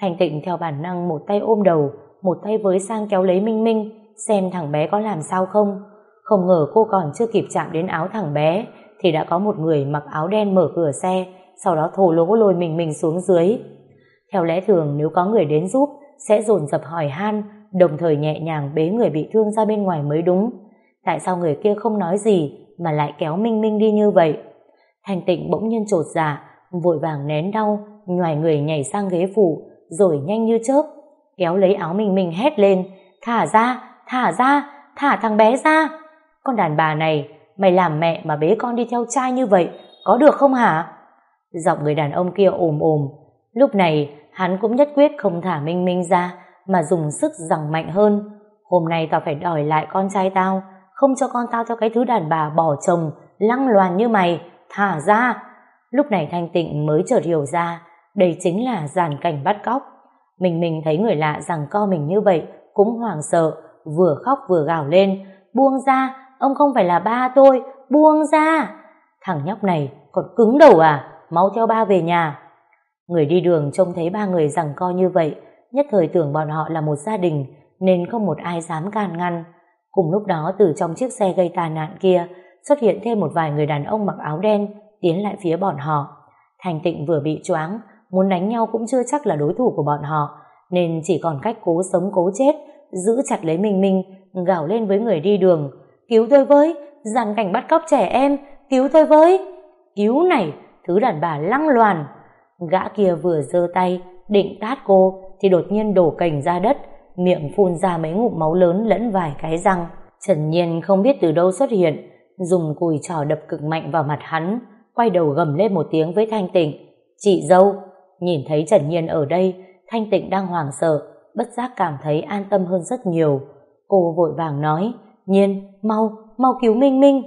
Thành tịnh theo bản năng một tay ôm đầu một tay với sang kéo lấy Minh Minh xem thằng bé có làm sao không. Không ngờ cô còn chưa kịp chạm đến áo thằng bé thì đã có một người mặc áo đen mở cửa xe, sau đó thổ lỗ lôi mình mình xuống dưới. Theo lẽ thường nếu có người đến giúp, sẽ dồn dập hỏi han, đồng thời nhẹ nhàng bế người bị thương ra bên ngoài mới đúng. Tại sao người kia không nói gì mà lại kéo Minh Minh đi như vậy? Thành tịnh bỗng nhiên trột dạ, vội vàng nén đau, nhoài người nhảy sang ghế phủ, rồi nhanh như chớp, kéo lấy áo Minh Minh hét lên, thả ra, thả ra, thả thằng bé ra. Con đàn bà này mày làm mẹ mà bế con đi theo trai như vậy có được không hả? Giọng người đàn ông kia ồm ồm. Lúc này hắn cũng nhất quyết không thả minh minh ra mà dùng sức giằng mạnh hơn. Hôm nay tao phải đòi lại con trai tao không cho con tao theo cái thứ đàn bà bỏ chồng lăng loàn như mày thả ra. Lúc này thanh tịnh mới chợt hiểu ra đây chính là giàn cảnh bắt cóc mình mình thấy người lạ rằng co mình như vậy cũng hoảng sợ vừa khóc vừa gào lên buông ra ông không phải là ba tôi, buông ra. Thằng nhóc này còn cứng đầu à, mau theo ba về nhà. Người đi đường trông thấy ba người rằng co như vậy, nhất thời tưởng bọn họ là một gia đình, nên không một ai dám can ngăn. Cùng lúc đó từ trong chiếc xe gây tai nạn kia, xuất hiện thêm một vài người đàn ông mặc áo đen, tiến lại phía bọn họ. Thành tịnh vừa bị choáng, muốn đánh nhau cũng chưa chắc là đối thủ của bọn họ, nên chỉ còn cách cố sống cố chết, giữ chặt lấy Minh Minh, gào lên với người đi đường, cứu tôi với, giàn cảnh bắt cóc trẻ em, cứu tôi với. Cứu này, thứ đàn bà lăng loàn. Gã kia vừa giơ tay, định tát cô, thì đột nhiên đổ cành ra đất, miệng phun ra mấy ngụm máu lớn lẫn vài cái răng. Trần Nhiên không biết từ đâu xuất hiện, dùng cùi trò đập cực mạnh vào mặt hắn, quay đầu gầm lên một tiếng với Thanh Tịnh. Chị dâu, nhìn thấy Trần Nhiên ở đây, Thanh Tịnh đang hoảng sợ, bất giác cảm thấy an tâm hơn rất nhiều. Cô vội vàng nói, Nhiên, mau, mau cứu Minh Minh.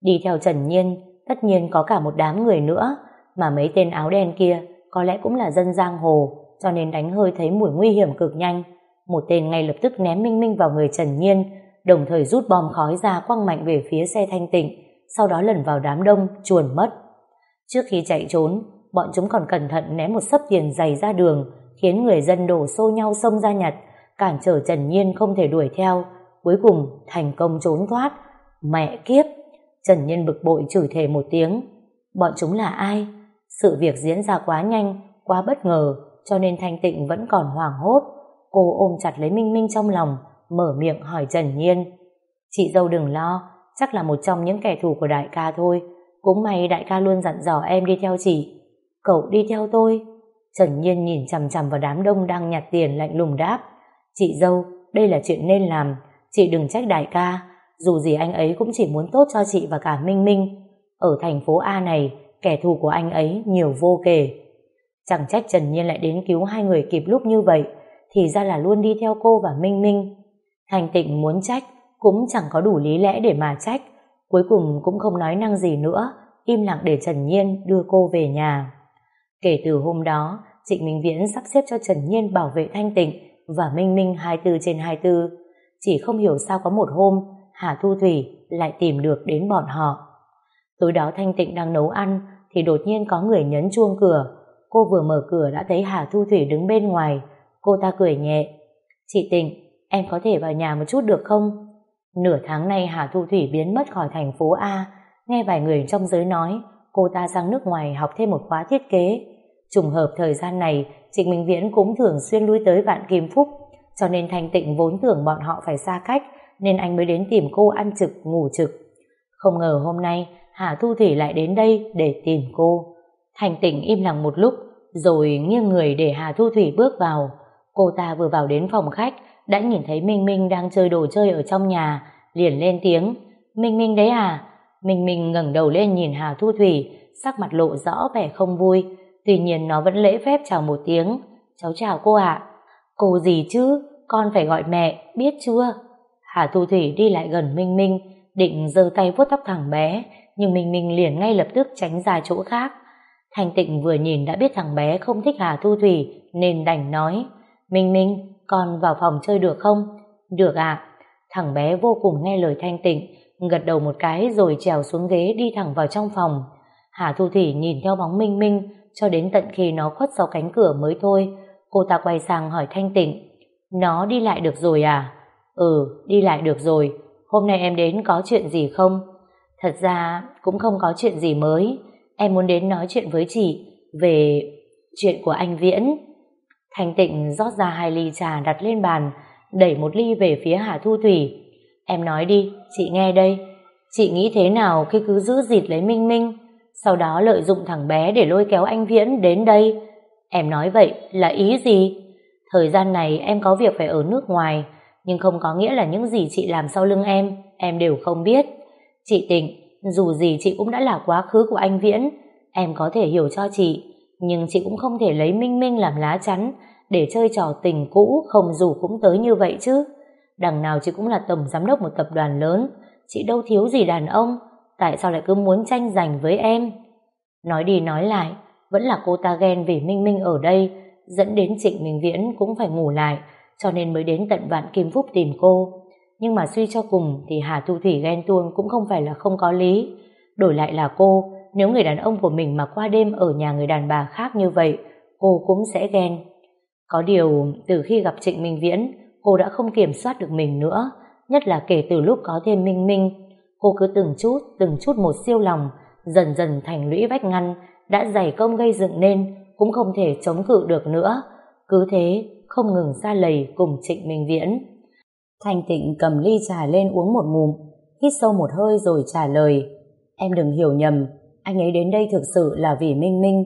Đi theo Trần Nhiên, tất nhiên có cả một đám người nữa, mà mấy tên áo đen kia có lẽ cũng là dân giang hồ, cho nên đánh hơi thấy mùi nguy hiểm cực nhanh. Một tên ngay lập tức ném Minh Minh vào người Trần Nhiên, đồng thời rút bom khói ra quăng mạnh về phía xe thanh tịnh, sau đó lẩn vào đám đông, chuồn mất. Trước khi chạy trốn, bọn chúng còn cẩn thận ném một sấp tiền dày ra đường, khiến người dân đổ xô nhau xông ra nhặt, cản trở Trần Nhiên không thể đuổi theo, cuối cùng thành công trốn thoát. Mẹ kiếp! Trần Nhiên bực bội chửi thề một tiếng. Bọn chúng là ai? Sự việc diễn ra quá nhanh, quá bất ngờ, cho nên Thanh Tịnh vẫn còn hoảng hốt. Cô ôm chặt lấy Minh Minh trong lòng, mở miệng hỏi Trần Nhiên. Chị dâu đừng lo, chắc là một trong những kẻ thù của đại ca thôi. Cũng may đại ca luôn dặn dò em đi theo chị. Cậu đi theo tôi. Trần Nhiên nhìn chằm chằm vào đám đông đang nhặt tiền lạnh lùng đáp. Chị dâu, đây là chuyện nên làm. Chị đừng trách đại ca. Dù gì anh ấy cũng chỉ muốn tốt cho chị và cả Minh Minh. Ở thành phố A này, kẻ thù của anh ấy nhiều vô kể. Chẳng trách Trần Nhiên lại đến cứu hai người kịp lúc như vậy. Thì ra là luôn đi theo cô và Minh Minh. Thành tịnh muốn trách, cũng chẳng có đủ lý lẽ để mà trách. Cuối cùng cũng không nói năng gì nữa, im lặng để Trần Nhiên đưa cô về nhà. Kể từ hôm đó, Trịnh Minh Viễn sắp xếp cho Trần Nhiên bảo vệ Thanh Tịnh và Minh Minh 24 trên 24. Chỉ không hiểu sao có một hôm, Hà Thu Thủy lại tìm được đến bọn họ. Tối đó Thanh Tịnh đang nấu ăn, thì đột nhiên có người nhấn chuông cửa. Cô vừa mở cửa đã thấy Hà Thu Thủy đứng bên ngoài. Cô ta cười nhẹ. Chị Tịnh, em có thể vào nhà một chút được không? Nửa tháng nay Hà Thu Thủy biến mất khỏi thành phố A, nghe vài người trong giới nói cô ta sang nước ngoài học thêm một khóa thiết kế. Trùng hợp thời gian này, Trịnh Minh Viễn cũng thường xuyên lui tới Vạn Kim Phúc, cho nên Thanh Tịnh vốn tưởng bọn họ phải xa cách, nên anh mới đến tìm cô ăn trực, ngủ trực. Không ngờ hôm nay, Hà Thu Thủy lại đến đây để tìm cô. Thanh Tịnh im lặng một lúc, rồi nghiêng người để Hà Thu Thủy bước vào. Cô ta vừa vào đến phòng khách, đã nhìn thấy Minh Minh đang chơi đồ chơi ở trong nhà, liền lên tiếng, Minh Minh đấy à? Minh Minh ngẩng đầu lên nhìn Hà Thu Thủy, sắc mặt lộ rõ vẻ không vui, tuy nhiên nó vẫn lễ phép chào một tiếng, cháu chào cô ạ. Cô gì chứ, con phải gọi mẹ, biết chưa? Hà Thu Thủy đi lại gần Minh Minh, định giơ tay vuốt tóc thằng bé, nhưng Minh Minh liền ngay lập tức tránh ra chỗ khác. Thanh Tịnh vừa nhìn đã biết thằng bé không thích Hà Thu Thủy, nên đành nói, Minh Minh, con vào phòng chơi được không? Được ạ. Thằng bé vô cùng nghe lời thanh tịnh, gật đầu một cái rồi trèo xuống ghế đi thẳng vào trong phòng. Hà Thu Thủy nhìn theo bóng Minh Minh cho đến tận khi nó khuất sau cánh cửa mới thôi. Cô ta quay sang hỏi thanh tịnh. Nó đi lại được rồi à? Ừ, đi lại được rồi. Hôm nay em đến có chuyện gì không? Thật ra cũng không có chuyện gì mới. Em muốn đến nói chuyện với chị về chuyện của anh Viễn. Thanh Tịnh rót ra hai ly trà đặt lên bàn, đẩy một ly về phía Hà Thu Thủy. Em nói đi, chị nghe đây. Chị nghĩ thế nào khi cứ giữ dịt lấy Minh Minh, sau đó lợi dụng thằng bé để lôi kéo anh Viễn đến đây? Em nói vậy là ý gì? Thời gian này em có việc phải ở nước ngoài, nhưng không có nghĩa là những gì chị làm sau lưng em, em đều không biết. Chị Tịnh, dù gì chị cũng đã là quá khứ của anh Viễn, em có thể hiểu cho chị, nhưng chị cũng không thể lấy Minh Minh làm lá chắn để chơi trò tình cũ không dù cũng tới như vậy chứ. Đằng nào chị cũng là tổng giám đốc một tập đoàn lớn, chị đâu thiếu gì đàn ông, tại sao lại cứ muốn tranh giành với em? Nói đi nói lại, vẫn là cô ta ghen vì Minh Minh ở đây, dẫn đến Trịnh Minh Viễn cũng phải ngủ lại, cho nên mới đến tận vạn Kim Phúc tìm cô. Nhưng mà suy cho cùng thì Hà Thu Thủy ghen tuông cũng không phải là không có lý. Đổi lại là cô, nếu người đàn ông của mình mà qua đêm ở nhà người đàn bà khác như vậy, cô cũng sẽ ghen. Có điều, từ khi gặp Trịnh Minh Viễn, cô đã không kiểm soát được mình nữa, nhất là kể từ lúc có thêm Minh Minh. Cô cứ từng chút, từng chút một siêu lòng, dần dần thành lũy vách ngăn, đã dày công gây dựng nên, cũng không thể chống cự được nữa. Cứ thế, không ngừng xa lầy cùng Trịnh Minh Viễn. Thanh Tịnh cầm ly trà lên uống một ngụm, hít sâu một hơi rồi trả lời. Em đừng hiểu nhầm, anh ấy đến đây thực sự là vì Minh Minh.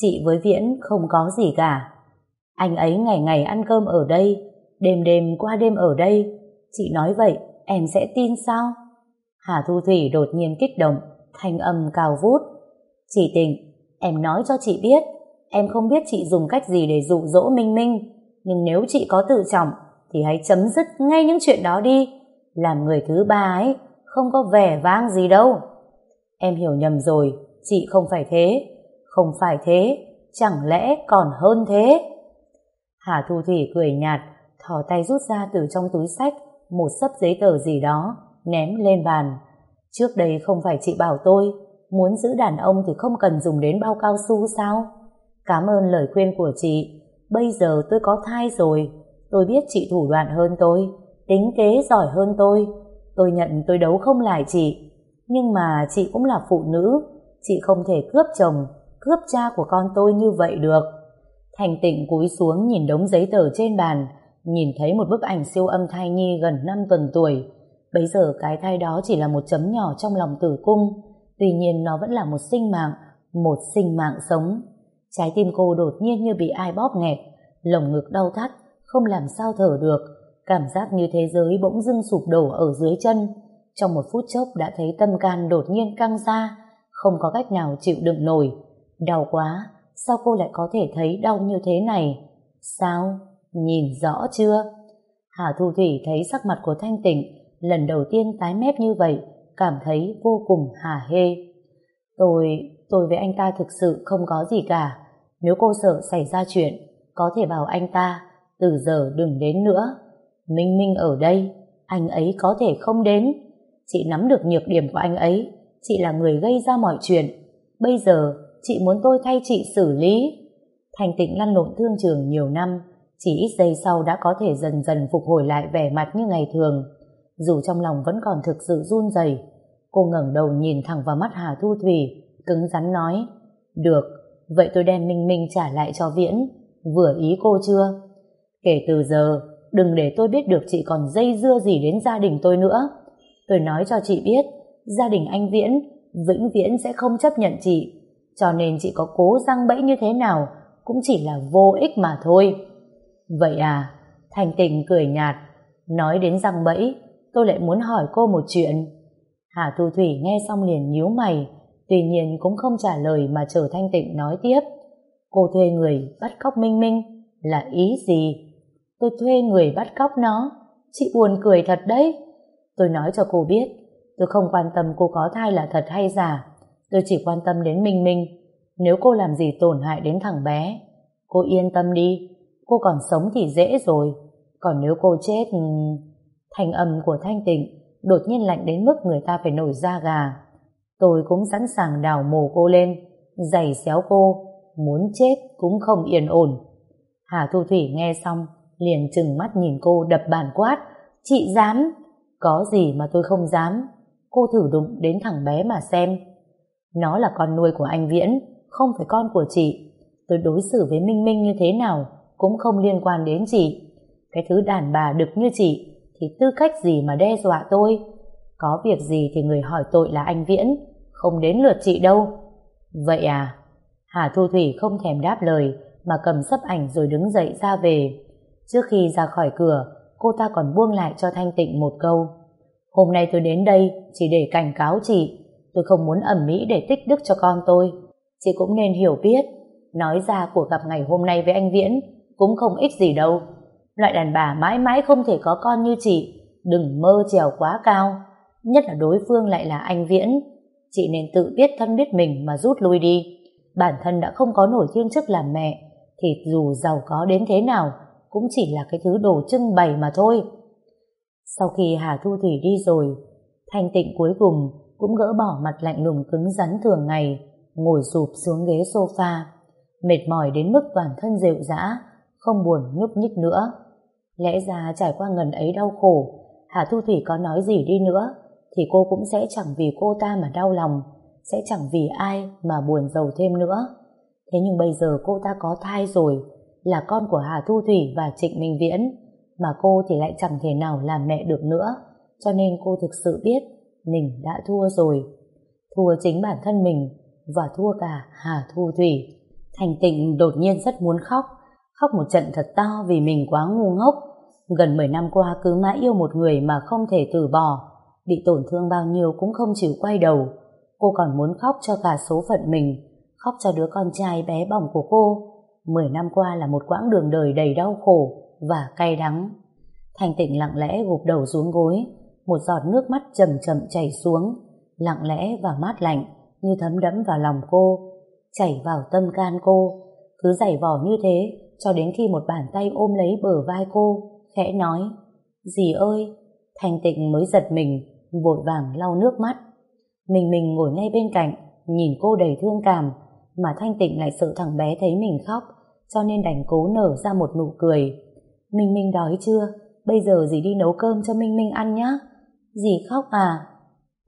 Chị với Viễn không có gì cả. Anh ấy ngày ngày ăn cơm ở đây, đêm đêm qua đêm ở đây. Chị nói vậy, em sẽ tin sao? Hà Thu Thủy đột nhiên kích động, thanh âm cao vút. Chị Tình, em nói cho chị biết, em không biết chị dùng cách gì để dụ dỗ Minh Minh, nhưng nếu chị có tự trọng, thì hãy chấm dứt ngay những chuyện đó đi. Làm người thứ ba ấy, không có vẻ vang gì đâu. Em hiểu nhầm rồi, chị không phải thế. Không phải thế, chẳng lẽ còn hơn thế? Hà Thu Thủy cười nhạt, thò tay rút ra từ trong túi sách một sấp giấy tờ gì đó, ném lên bàn. Trước đây không phải chị bảo tôi, muốn giữ đàn ông thì không cần dùng đến bao cao su sao? Cảm ơn lời khuyên của chị. Bây giờ tôi có thai rồi. Tôi biết chị thủ đoạn hơn tôi, tính kế giỏi hơn tôi. Tôi nhận tôi đấu không lại chị. Nhưng mà chị cũng là phụ nữ. Chị không thể cướp chồng, cướp cha của con tôi như vậy được. Thành tịnh cúi xuống nhìn đống giấy tờ trên bàn, nhìn thấy một bức ảnh siêu âm thai nhi gần 5 tuần tuổi. Bây giờ cái thai đó chỉ là một chấm nhỏ trong lòng tử cung, tuy nhiên nó vẫn là một sinh mạng, một sinh mạng sống. Trái tim cô đột nhiên như bị ai bóp nghẹt, lồng ngực đau thắt, không làm sao thở được, cảm giác như thế giới bỗng dưng sụp đổ ở dưới chân. Trong một phút chốc đã thấy tâm can đột nhiên căng ra, không có cách nào chịu đựng nổi. Đau quá, sao cô lại có thể thấy đau như thế này? Sao? Nhìn rõ chưa? Hà Thu Thủy thấy sắc mặt của Thanh Tịnh lần đầu tiên tái mét như vậy, cảm thấy vô cùng hả hê. Tôi, tôi với anh ta thực sự không có gì cả. Nếu cô sợ xảy ra chuyện, có thể bảo anh ta từ giờ đừng đến nữa. Minh Minh ở đây, anh ấy có thể không đến. Chị nắm được nhược điểm của anh ấy, chị là người gây ra mọi chuyện. Bây giờ, chị muốn tôi thay chị xử lý. Thành tịnh lăn lộn thương trường nhiều năm, chỉ ít giây sau đã có thể dần dần phục hồi lại vẻ mặt như ngày thường. Dù trong lòng vẫn còn thực sự run rẩy, cô ngẩng đầu nhìn thẳng vào mắt Hà Thu Thủy, cứng rắn nói, được, vậy tôi đem Minh Minh trả lại cho Viễn, vừa ý cô chưa? Kể từ giờ, đừng để tôi biết được chị còn dây dưa gì đến gia đình tôi nữa. Tôi nói cho chị biết, gia đình anh Viễn vĩnh viễn sẽ không chấp nhận chị. Cho nên chị có cố răng bẫy như thế nào cũng chỉ là vô ích mà thôi. Vậy à, Thành tình cười nhạt. Nói đến răng bẫy, tôi lại muốn hỏi cô một chuyện. Hà Thu Thủy nghe xong liền nhíu mày, tuy nhiên cũng không trả lời mà chờ Thanh Tịnh nói tiếp. Cô thuê người bắt cóc Minh Minh là ý gì? Tôi thuê người bắt cóc nó. Chị buồn cười thật đấy. Tôi nói cho cô biết, tôi không quan tâm cô có thai là thật hay giả. Tôi chỉ quan tâm đến Minh Minh. Nếu cô làm gì tổn hại đến thằng bé, cô yên tâm đi. Cô còn sống thì dễ rồi. Còn nếu cô chết... Ừ, Thành âm của Thanh Tịnh đột nhiên lạnh đến mức người ta phải nổi da gà. Tôi cũng sẵn sàng đào mồ cô lên, giày xéo cô, muốn chết cũng không yên ổn. Hà Thu Thủy nghe xong, liền chừng mắt nhìn cô đập bàn quát. Chị dám? Có gì mà tôi không dám? Cô thử đụng đến thằng bé mà xem. Nó là con nuôi của anh Viễn, không phải con của chị. Tôi đối xử với Minh Minh như thế nào cũng không liên quan đến chị. Cái thứ đàn bà đực như chị thì tư cách gì mà đe dọa tôi? Có việc gì thì người hỏi tội là anh Viễn, không đến lượt chị đâu. Vậy à? Hà Thu Thủy không thèm đáp lời mà cầm sấp ảnh rồi đứng dậy ra về. Trước khi ra khỏi cửa, cô ta còn buông lại cho Thanh Tịnh một câu. Hôm nay tôi đến đây chỉ để cảnh cáo chị. Tôi không muốn ẩm mỹ để tích đức cho con tôi. Chị cũng nên hiểu biết. Nói ra cuộc gặp ngày hôm nay với anh Viễn cũng không ích gì đâu. Loại đàn bà mãi mãi không thể có con như chị. Đừng mơ trèo quá cao. Nhất là đối phương lại là anh Viễn. Chị nên tự biết thân biết mình mà rút lui đi. Bản thân đã không có nổi thiên chức làm mẹ. Thì dù giàu có đến thế nào cũng chỉ là cái thứ đồ trưng bày mà thôi. Sau khi Hà Thu Thủy đi rồi, Thanh Tịnh cuối cùng cũng gỡ bỏ mặt lạnh lùng cứng rắn thường ngày, ngồi sụp xuống ghế sofa, mệt mỏi đến mức toàn thân rệu rã, không buồn nhúc nhích nữa. Lẽ ra trải qua ngần ấy đau khổ, Hà Thu Thủy có nói gì đi nữa, thì cô cũng sẽ chẳng vì cô ta mà đau lòng, sẽ chẳng vì ai mà buồn giàu thêm nữa. Thế nhưng bây giờ cô ta có thai rồi, là con của Hà Thu Thủy và Trịnh Minh Viễn, mà cô thì lại chẳng thể nào làm mẹ được nữa, cho nên cô thực sự biết mình đã thua rồi. Thua chính bản thân mình và thua cả Hà Thu Thủy. Thành tịnh đột nhiên rất muốn khóc, khóc một trận thật to vì mình quá ngu ngốc. Gần 10 năm qua cứ mãi yêu một người mà không thể từ bỏ, bị tổn thương bao nhiêu cũng không chịu quay đầu. Cô còn muốn khóc cho cả số phận mình, khóc cho đứa con trai bé bỏng của cô, 10 năm qua là một quãng đường đời đầy đau khổ và cay đắng. Thanh tịnh lặng lẽ gục đầu xuống gối, một giọt nước mắt chậm chậm chảy xuống, lặng lẽ và mát lạnh như thấm đẫm vào lòng cô, chảy vào tâm can cô, cứ giày vò như thế cho đến khi một bàn tay ôm lấy bờ vai cô, khẽ nói, dì ơi, Thanh tịnh mới giật mình, vội vàng lau nước mắt. Mình mình ngồi ngay bên cạnh, nhìn cô đầy thương cảm, mà Thanh Tịnh lại sợ thằng bé thấy mình khóc, cho nên đành cố nở ra một nụ cười. Minh Minh đói chưa? Bây giờ dì đi nấu cơm cho Minh Minh ăn nhá. Dì khóc à?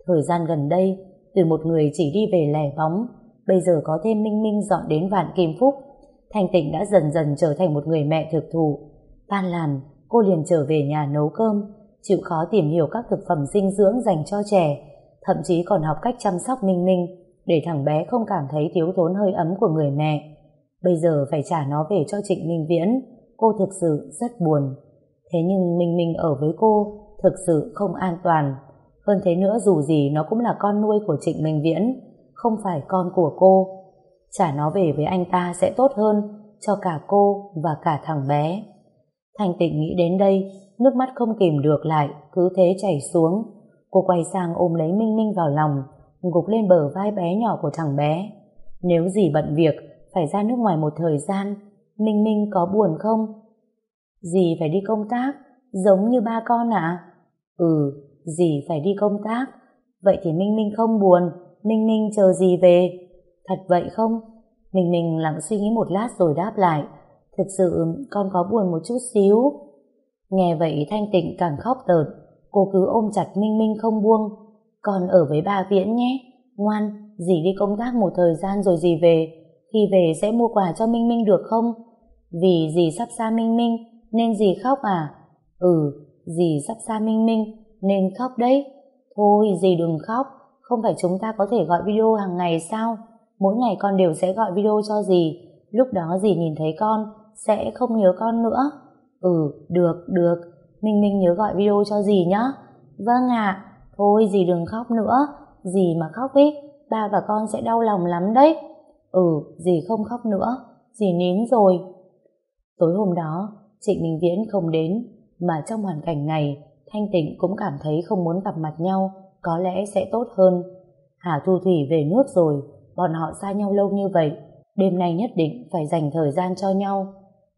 Thời gian gần đây, từ một người chỉ đi về lẻ bóng, bây giờ có thêm Minh Minh dọn đến Vạn Kim Phúc. Thanh Tịnh đã dần dần trở thành một người mẹ thực thụ. Tan làm, cô liền trở về nhà nấu cơm, chịu khó tìm hiểu các thực phẩm dinh dưỡng dành cho trẻ, thậm chí còn học cách chăm sóc Minh Minh, để thằng bé không cảm thấy thiếu thốn hơi ấm của người mẹ. Bây giờ phải trả nó về cho Trịnh Minh Viễn, cô thực sự rất buồn. Thế nhưng Minh Minh ở với cô thực sự không an toàn. Hơn thế nữa dù gì nó cũng là con nuôi của Trịnh Minh Viễn, không phải con của cô. Trả nó về với anh ta sẽ tốt hơn cho cả cô và cả thằng bé. Thành tịnh nghĩ đến đây, nước mắt không kìm được lại, cứ thế chảy xuống. Cô quay sang ôm lấy Minh Minh vào lòng, gục lên bờ vai bé nhỏ của thằng bé. Nếu gì bận việc, phải ra nước ngoài một thời gian, Minh Minh có buồn không? Dì phải đi công tác, giống như ba con ạ. Ừ, dì phải đi công tác. Vậy thì Minh Minh không buồn, Minh Minh chờ dì về. Thật vậy không? Minh Minh lặng suy nghĩ một lát rồi đáp lại. Thực sự con có buồn một chút xíu. Nghe vậy Thanh Tịnh càng khóc tợt. Cô cứ ôm chặt Minh Minh không buông. Con ở với ba Viễn nhé. Ngoan, dì đi công tác một thời gian rồi dì về. Khi về sẽ mua quà cho Minh Minh được không? Vì dì sắp xa Minh Minh nên dì khóc à? Ừ, dì sắp xa Minh Minh nên khóc đấy. Thôi dì đừng khóc, không phải chúng ta có thể gọi video hàng ngày sao? Mỗi ngày con đều sẽ gọi video cho dì, lúc đó dì nhìn thấy con sẽ không nhớ con nữa. Ừ, được, được, Minh Minh nhớ gọi video cho dì nhá. Vâng ạ, thôi dì đừng khóc nữa, dì mà khóc ý, ba và con sẽ đau lòng lắm đấy. Ừ, dì không khóc nữa, dì nín rồi. Tối hôm đó, Trịnh Minh Viễn không đến, mà trong hoàn cảnh này, Thanh Tịnh cũng cảm thấy không muốn gặp mặt nhau, có lẽ sẽ tốt hơn. Hà Thu Thủy về nước rồi, bọn họ xa nhau lâu như vậy, đêm nay nhất định phải dành thời gian cho nhau.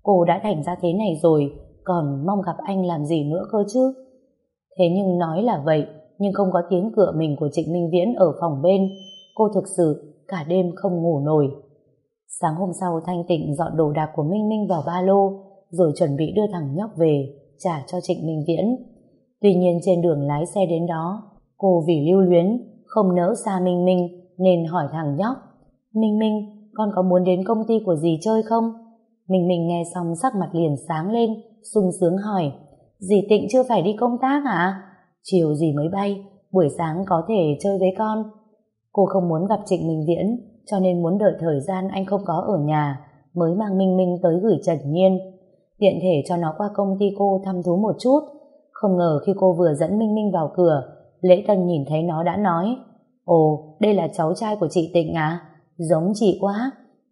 Cô đã thành ra thế này rồi, còn mong gặp anh làm gì nữa cơ chứ? Thế nhưng nói là vậy, nhưng không có tiếng cửa mình của Trịnh Minh Viễn ở phòng bên. Cô thực sự cả đêm không ngủ nổi. Sáng hôm sau Thanh Tịnh dọn đồ đạc của Minh Minh vào ba lô, rồi chuẩn bị đưa thằng nhóc về, trả cho Trịnh Minh Viễn. Tuy nhiên trên đường lái xe đến đó, cô vì lưu luyến, không nỡ xa Minh Minh, nên hỏi thằng nhóc. Minh Minh, con có muốn đến công ty của dì chơi không? Minh Minh nghe xong sắc mặt liền sáng lên, sung sướng hỏi. Dì Tịnh chưa phải đi công tác hả? Chiều dì mới bay, buổi sáng có thể chơi với con. Cô không muốn gặp Trịnh Minh Viễn, cho nên muốn đợi thời gian anh không có ở nhà, mới mang Minh Minh tới gửi Trần Nhiên. Tiện thể cho nó qua công ty cô thăm thú một chút. Không ngờ khi cô vừa dẫn Minh Minh vào cửa, Lễ Tân nhìn thấy nó đã nói Ồ, đây là cháu trai của chị Tịnh à? Giống chị quá.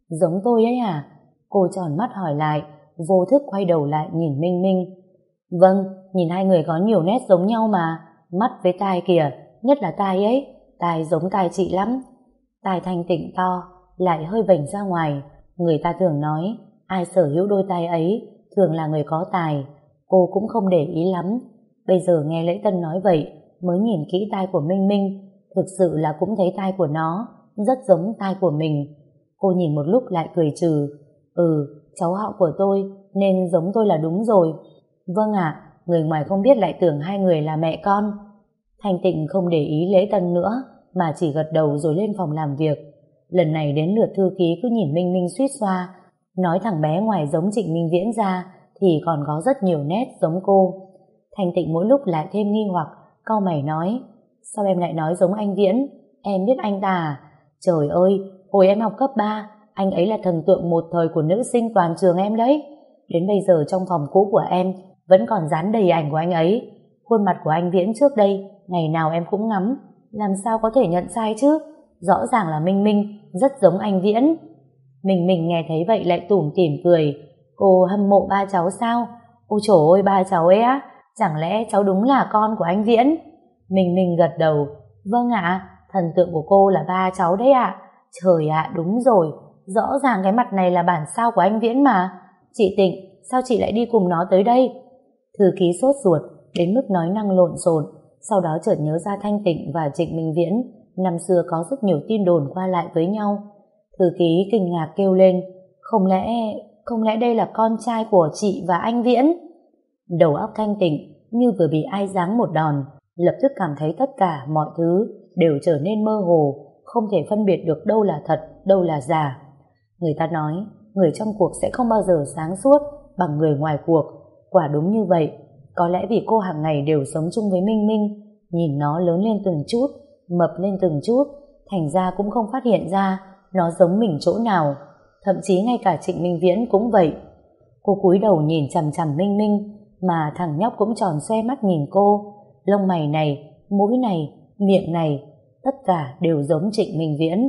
Giống tôi ấy à? Cô tròn mắt hỏi lại, vô thức quay đầu lại nhìn Minh Minh. Vâng, nhìn hai người có nhiều nét giống nhau mà. Mắt với tai kìa, nhất là tai ấy. Tai giống tai chị lắm. Tai thanh tịnh to, lại hơi vểnh ra ngoài. Người ta thường nói, ai sở hữu đôi tai ấy, thường là người có tài. Cô cũng không để ý lắm. Bây giờ nghe Lễ Tân nói vậy, mới nhìn kỹ tai của Minh Minh. Thực sự là cũng thấy tai của nó, rất giống tai của mình. Cô nhìn một lúc lại cười trừ. Ừ, cháu họ của tôi, nên giống tôi là đúng rồi. Vâng ạ, người ngoài không biết lại tưởng hai người là mẹ con. Thanh Tịnh không để ý lễ tân nữa, mà chỉ gật đầu rồi lên phòng làm việc. Lần này đến lượt thư ký cứ nhìn Minh Minh suýt xoa, nói thằng bé ngoài giống Trịnh Minh Viễn ra, thì còn có rất nhiều nét giống cô. Thanh Tịnh mỗi lúc lại thêm nghi hoặc, cau mày nói, sao em lại nói giống anh Viễn? Em biết anh ta à? Trời ơi, hồi em học cấp 3, anh ấy là thần tượng một thời của nữ sinh toàn trường em đấy. Đến bây giờ trong phòng cũ của em vẫn còn dán đầy ảnh của anh ấy. Khuôn mặt của anh Viễn trước đây, ngày nào em cũng ngắm. Làm sao có thể nhận sai chứ? Rõ ràng là Minh Minh, rất giống anh Viễn. Mình mình nghe thấy vậy lại tủm tỉm cười. Cô hâm mộ ba cháu sao? Ôi trời ơi ba cháu ấy á, chẳng lẽ cháu đúng là con của anh Viễn? Mình mình gật đầu. Vâng ạ, thần tượng của cô là ba cháu đấy ạ. Trời ạ, đúng rồi, Rõ ràng cái mặt này là bản sao của anh Viễn mà. Chị Tịnh, sao chị lại đi cùng nó tới đây? Thư ký sốt ruột, đến mức nói năng lộn xộn, sau đó chợt nhớ ra Thanh Tịnh và Trịnh Minh Viễn năm xưa có rất nhiều tin đồn qua lại với nhau. Thư ký kinh ngạc kêu lên, không lẽ, không lẽ đây là con trai của chị và anh Viễn? Đầu óc thanh tịnh như vừa bị ai giáng một đòn, lập tức cảm thấy tất cả mọi thứ đều trở nên mơ hồ, không thể phân biệt được đâu là thật, đâu là giả. Người ta nói, người trong cuộc sẽ không bao giờ sáng suốt bằng người ngoài cuộc. Quả đúng như vậy, có lẽ vì cô hàng ngày đều sống chung với Minh Minh, nhìn nó lớn lên từng chút, mập lên từng chút, thành ra cũng không phát hiện ra nó giống mình chỗ nào. Thậm chí ngay cả Trịnh Minh Viễn cũng vậy. Cô cúi đầu nhìn chằm chằm Minh Minh, mà thằng nhóc cũng tròn xoe mắt nhìn cô. Lông mày này, mũi này, miệng này, tất cả đều giống Trịnh Minh Viễn.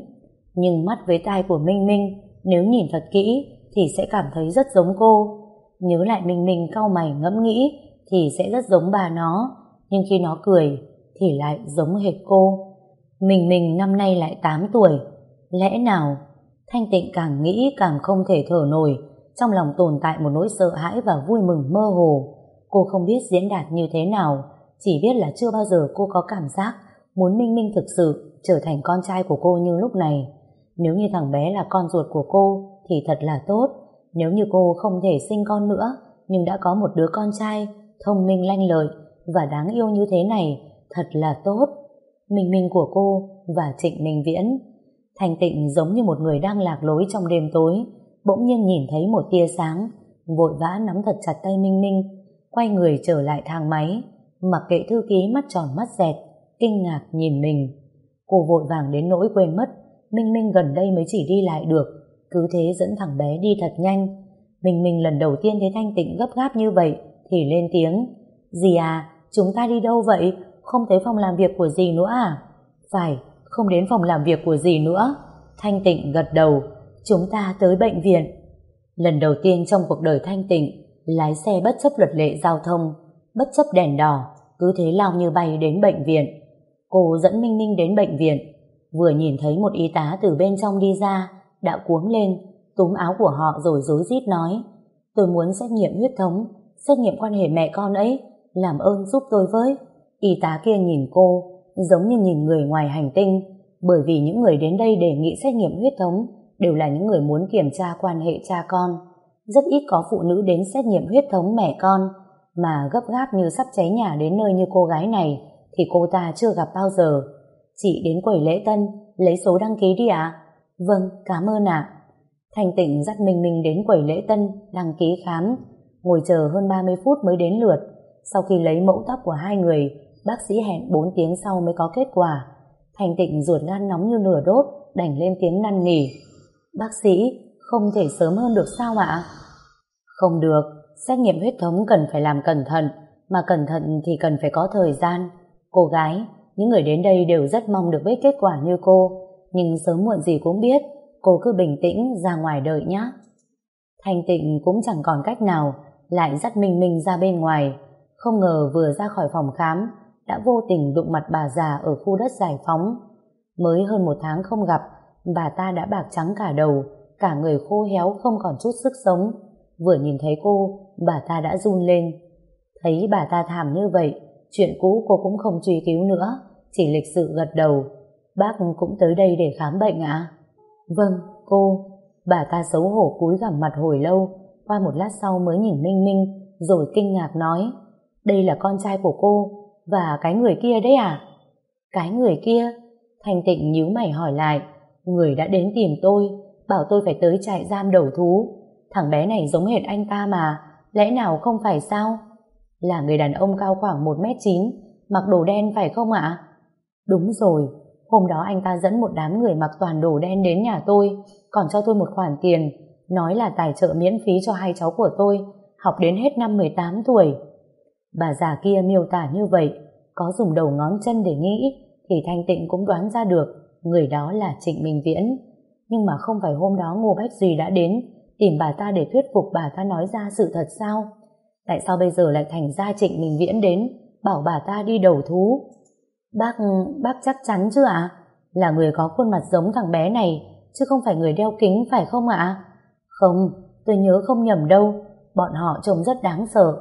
Nhưng mắt với tai của Minh Minh, nếu nhìn thật kỹ, thì sẽ cảm thấy rất giống cô. Nhớ lại Minh Minh cau mày ngẫm nghĩ, thì sẽ rất giống bà nó. Nhưng khi nó cười, thì lại giống hệt cô. Mình mình năm nay lại 8 tuổi. Lẽ nào? Thanh tịnh càng nghĩ càng không thể thở nổi. Trong lòng tồn tại một nỗi sợ hãi và vui mừng mơ hồ. Cô không biết diễn đạt như thế nào. Chỉ biết là chưa bao giờ cô có cảm giác muốn Minh Minh thực sự trở thành con trai của cô như lúc này. Nếu như thằng bé là con ruột của cô thì thật là tốt. Nếu như cô không thể sinh con nữa nhưng đã có một đứa con trai thông minh lanh lợi và đáng yêu như thế này thật là tốt. Minh Minh của cô và Trịnh Minh Viễn. Thành tịnh giống như một người đang lạc lối trong đêm tối, bỗng nhiên nhìn thấy một tia sáng, vội vã nắm thật chặt tay Minh Minh, quay người trở lại thang máy, mặc kệ thư ký mắt tròn mắt dẹt, kinh ngạc nhìn mình. Cô vội vàng đến nỗi quên mất, Minh Minh gần đây mới chỉ đi lại được, cứ thế dẫn thằng bé đi thật nhanh. Minh Minh lần đầu tiên thấy Thanh Tịnh gấp gáp như vậy, thì lên tiếng, Dì à, chúng ta đi đâu vậy? không tới phòng làm việc của dì nữa à? Phải, không đến phòng làm việc của dì nữa. Thanh Tịnh gật đầu, chúng ta tới bệnh viện. Lần đầu tiên trong cuộc đời Thanh Tịnh, lái xe bất chấp luật lệ giao thông, bất chấp đèn đỏ, cứ thế lao như bay đến bệnh viện. Cô dẫn Minh Minh đến bệnh viện, vừa nhìn thấy một y tá từ bên trong đi ra, đã cuống lên, túm áo của họ rồi dối rít nói, tôi muốn xét nghiệm huyết thống, xét nghiệm quan hệ mẹ con ấy, làm ơn giúp tôi với. Y tá kia nhìn cô giống như nhìn người ngoài hành tinh bởi vì những người đến đây đề nghị xét nghiệm huyết thống đều là những người muốn kiểm tra quan hệ cha con. Rất ít có phụ nữ đến xét nghiệm huyết thống mẹ con mà gấp gáp như sắp cháy nhà đến nơi như cô gái này thì cô ta chưa gặp bao giờ. Chị đến quầy lễ tân lấy số đăng ký đi ạ. Vâng, cảm ơn ạ. Thành tịnh dắt Minh Minh đến quầy lễ tân đăng ký khám ngồi chờ hơn 30 phút mới đến lượt. Sau khi lấy mẫu tóc của hai người bác sĩ hẹn 4 tiếng sau mới có kết quả. Thành tịnh ruột gan nóng như lửa đốt, đành lên tiếng năn nỉ. Bác sĩ, không thể sớm hơn được sao ạ? Không được, xét nghiệm huyết thống cần phải làm cẩn thận, mà cẩn thận thì cần phải có thời gian. Cô gái, những người đến đây đều rất mong được biết kết quả như cô, nhưng sớm muộn gì cũng biết, cô cứ bình tĩnh ra ngoài đợi nhé. Thanh tịnh cũng chẳng còn cách nào, lại dắt Minh Minh ra bên ngoài. Không ngờ vừa ra khỏi phòng khám, đã vô tình đụng mặt bà già ở khu đất giải phóng. Mới hơn một tháng không gặp, bà ta đã bạc trắng cả đầu, cả người khô héo không còn chút sức sống. Vừa nhìn thấy cô, bà ta đã run lên. Thấy bà ta thảm như vậy, chuyện cũ cô cũng không truy cứu nữa, chỉ lịch sự gật đầu. Bác cũng tới đây để khám bệnh ạ? Vâng, cô. Bà ta xấu hổ cúi gằm mặt hồi lâu, qua một lát sau mới nhìn Minh Minh, rồi kinh ngạc nói, đây là con trai của cô, và cái người kia đấy à? Cái người kia? Thanh tịnh nhíu mày hỏi lại. Người đã đến tìm tôi, bảo tôi phải tới trại giam đầu thú. Thằng bé này giống hệt anh ta mà, lẽ nào không phải sao? Là người đàn ông cao khoảng 1m9, mặc đồ đen phải không ạ? Đúng rồi, hôm đó anh ta dẫn một đám người mặc toàn đồ đen đến nhà tôi, còn cho tôi một khoản tiền, nói là tài trợ miễn phí cho hai cháu của tôi, học đến hết năm 18 tuổi. Bà già kia miêu tả như vậy, có dùng đầu ngón chân để nghĩ, thì Thanh Tịnh cũng đoán ra được người đó là Trịnh Minh Viễn. Nhưng mà không phải hôm đó Ngô Bách Duy đã đến tìm bà ta để thuyết phục bà ta nói ra sự thật sao? Tại sao bây giờ lại thành ra Trịnh mình Viễn đến bảo bà ta đi đầu thú? Bác, bác chắc chắn chứ ạ? Là người có khuôn mặt giống thằng bé này, chứ không phải người đeo kính phải không ạ? Không, tôi nhớ không nhầm đâu, bọn họ trông rất đáng sợ,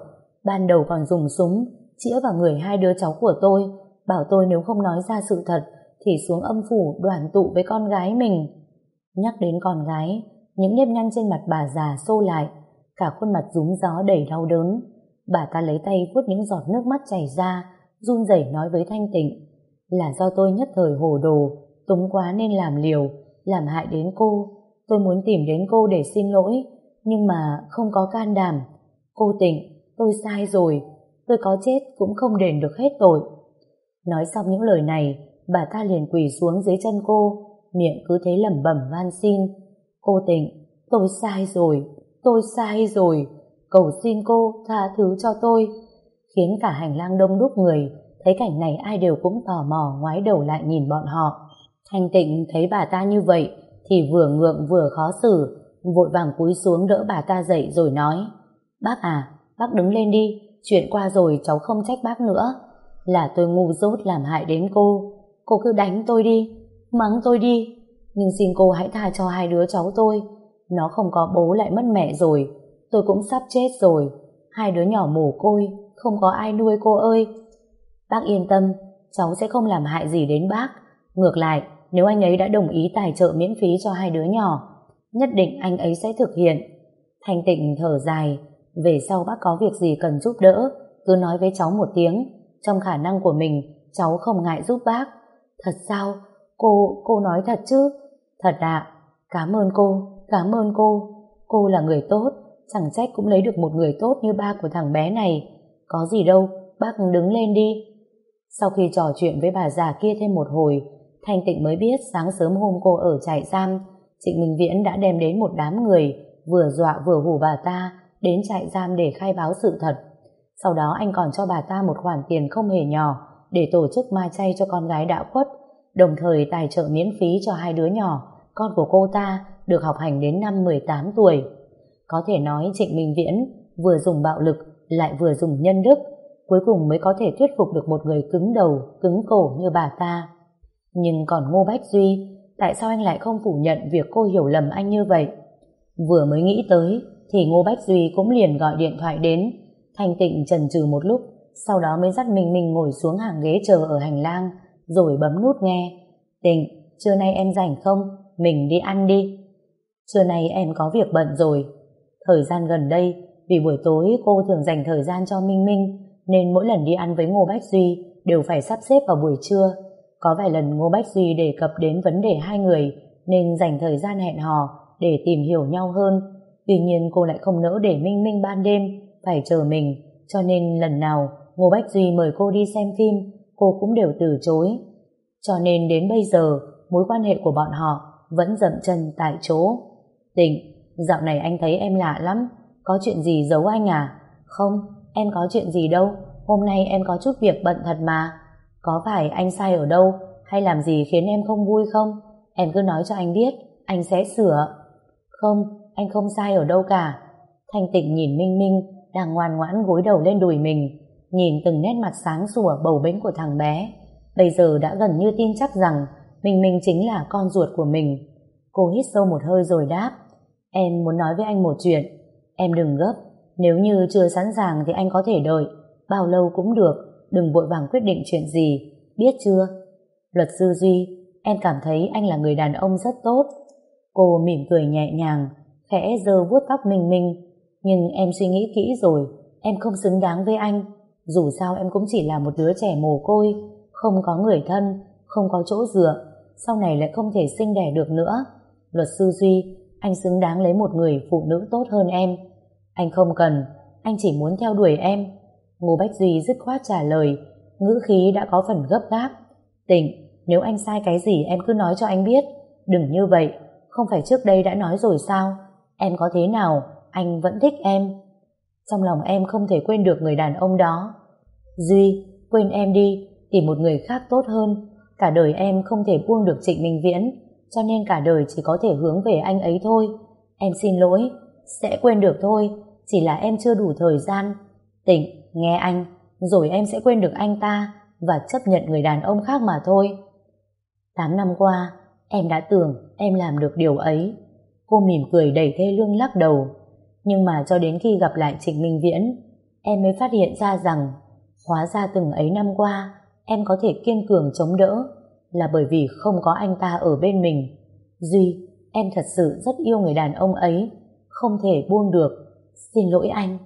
ban đầu còn dùng súng chĩa vào người hai đứa cháu của tôi bảo tôi nếu không nói ra sự thật thì xuống âm phủ đoàn tụ với con gái mình. Nhắc đến con gái, những nếp nhăn trên mặt bà già xô lại, cả khuôn mặt rúng gió đầy đau đớn. Bà ta lấy tay vuốt những giọt nước mắt chảy ra, run rẩy nói với Thanh Tịnh, là do tôi nhất thời hồ đồ, túng quá nên làm liều, làm hại đến cô. Tôi muốn tìm đến cô để xin lỗi, nhưng mà không có can đảm. Cô Tịnh, tôi sai rồi, tôi có chết cũng không đền được hết tội. Nói xong những lời này, bà ta liền quỳ xuống dưới chân cô, miệng cứ thế lẩm bẩm van xin. Cô tỉnh, tôi sai rồi, tôi sai rồi, cầu xin cô tha thứ cho tôi. Khiến cả hành lang đông đúc người, thấy cảnh này ai đều cũng tò mò ngoái đầu lại nhìn bọn họ. Thanh tịnh thấy bà ta như vậy, thì vừa ngượng vừa khó xử, vội vàng cúi xuống đỡ bà ta dậy rồi nói, Bác à, bác đứng lên đi, chuyện qua rồi cháu không trách bác nữa. Là tôi ngu dốt làm hại đến cô, cô cứ đánh tôi đi, mắng tôi đi, nhưng xin cô hãy tha cho hai đứa cháu tôi. Nó không có bố lại mất mẹ rồi, tôi cũng sắp chết rồi, hai đứa nhỏ mồ côi, không có ai nuôi cô ơi. Bác yên tâm, cháu sẽ không làm hại gì đến bác. Ngược lại, nếu anh ấy đã đồng ý tài trợ miễn phí cho hai đứa nhỏ, nhất định anh ấy sẽ thực hiện. Thanh tịnh thở dài, về sau bác có việc gì cần giúp đỡ, cứ nói với cháu một tiếng, trong khả năng của mình, cháu không ngại giúp bác. Thật sao? Cô, cô nói thật chứ? Thật ạ, cảm ơn cô, cảm ơn cô. Cô là người tốt, chẳng trách cũng lấy được một người tốt như ba của thằng bé này. Có gì đâu, bác đứng lên đi. Sau khi trò chuyện với bà già kia thêm một hồi, Thanh Tịnh mới biết sáng sớm hôm cô ở trại giam, Trịnh Minh Viễn đã đem đến một đám người, vừa dọa vừa hù bà ta, đến trại giam để khai báo sự thật. Sau đó anh còn cho bà ta một khoản tiền không hề nhỏ để tổ chức ma chay cho con gái đã khuất, đồng thời tài trợ miễn phí cho hai đứa nhỏ, con của cô ta được học hành đến năm 18 tuổi. Có thể nói Trịnh Minh Viễn vừa dùng bạo lực lại vừa dùng nhân đức, cuối cùng mới có thể thuyết phục được một người cứng đầu, cứng cổ như bà ta. Nhưng còn Ngô Bách Duy, tại sao anh lại không phủ nhận việc cô hiểu lầm anh như vậy? Vừa mới nghĩ tới, thì Ngô Bách Duy cũng liền gọi điện thoại đến. Thanh Tịnh chần chừ một lúc, sau đó mới dắt Minh Minh ngồi xuống hàng ghế chờ ở hành lang, rồi bấm nút nghe. tình, trưa nay em rảnh không? Mình đi ăn đi. Trưa nay em có việc bận rồi. Thời gian gần đây, vì buổi tối cô thường dành thời gian cho Minh Minh, nên mỗi lần đi ăn với Ngô Bách Duy đều phải sắp xếp vào buổi trưa. Có vài lần Ngô Bách Duy đề cập đến vấn đề hai người, nên dành thời gian hẹn hò để tìm hiểu nhau hơn. Tuy nhiên cô lại không nỡ để Minh Minh ban đêm phải chờ mình, cho nên lần nào Ngô Bách Duy mời cô đi xem phim, cô cũng đều từ chối. Cho nên đến bây giờ, mối quan hệ của bọn họ vẫn dậm chân tại chỗ. Tịnh, dạo này anh thấy em lạ lắm, có chuyện gì giấu anh à? Không, em có chuyện gì đâu, hôm nay em có chút việc bận thật mà. Có phải anh sai ở đâu, hay làm gì khiến em không vui không? Em cứ nói cho anh biết, anh sẽ sửa. Không, anh không sai ở đâu cả. Thanh tịnh nhìn Minh Minh, đang ngoan ngoãn gối đầu lên đùi mình, nhìn từng nét mặt sáng sủa bầu bĩnh của thằng bé. Bây giờ đã gần như tin chắc rằng Minh Minh chính là con ruột của mình. Cô hít sâu một hơi rồi đáp, em muốn nói với anh một chuyện. Em đừng gấp, nếu như chưa sẵn sàng thì anh có thể đợi, bao lâu cũng được, đừng vội vàng quyết định chuyện gì, biết chưa? Luật sư Duy, em cảm thấy anh là người đàn ông rất tốt. Cô mỉm cười nhẹ nhàng, khẽ giơ vuốt tóc Minh Minh. Nhưng em suy nghĩ kỹ rồi, em không xứng đáng với anh. Dù sao em cũng chỉ là một đứa trẻ mồ côi, không có người thân, không có chỗ dựa, sau này lại không thể sinh đẻ được nữa. Luật sư Duy, anh xứng đáng lấy một người phụ nữ tốt hơn em. Anh không cần, anh chỉ muốn theo đuổi em. Ngô Bách Duy dứt khoát trả lời, ngữ khí đã có phần gấp gáp. Tịnh, nếu anh sai cái gì em cứ nói cho anh biết. Đừng như vậy, không phải trước đây đã nói rồi sao? Em có thế nào, anh vẫn thích em. Trong lòng em không thể quên được người đàn ông đó. Duy, quên em đi, tìm một người khác tốt hơn. Cả đời em không thể buông được Trịnh Minh Viễn, cho nên cả đời chỉ có thể hướng về anh ấy thôi. Em xin lỗi, sẽ quên được thôi, chỉ là em chưa đủ thời gian. Tỉnh, nghe anh, rồi em sẽ quên được anh ta và chấp nhận người đàn ông khác mà thôi. Tám năm qua, em đã tưởng em làm được điều ấy. Cô mỉm cười đầy thê lương lắc đầu. Nhưng mà cho đến khi gặp lại Trịnh Minh Viễn, em mới phát hiện ra rằng hóa ra từng ấy năm qua em có thể kiên cường chống đỡ. là bởi vì không có anh ta ở bên mình. Duy, em thật sự rất yêu người đàn ông ấy, không thể buông được. Xin lỗi anh.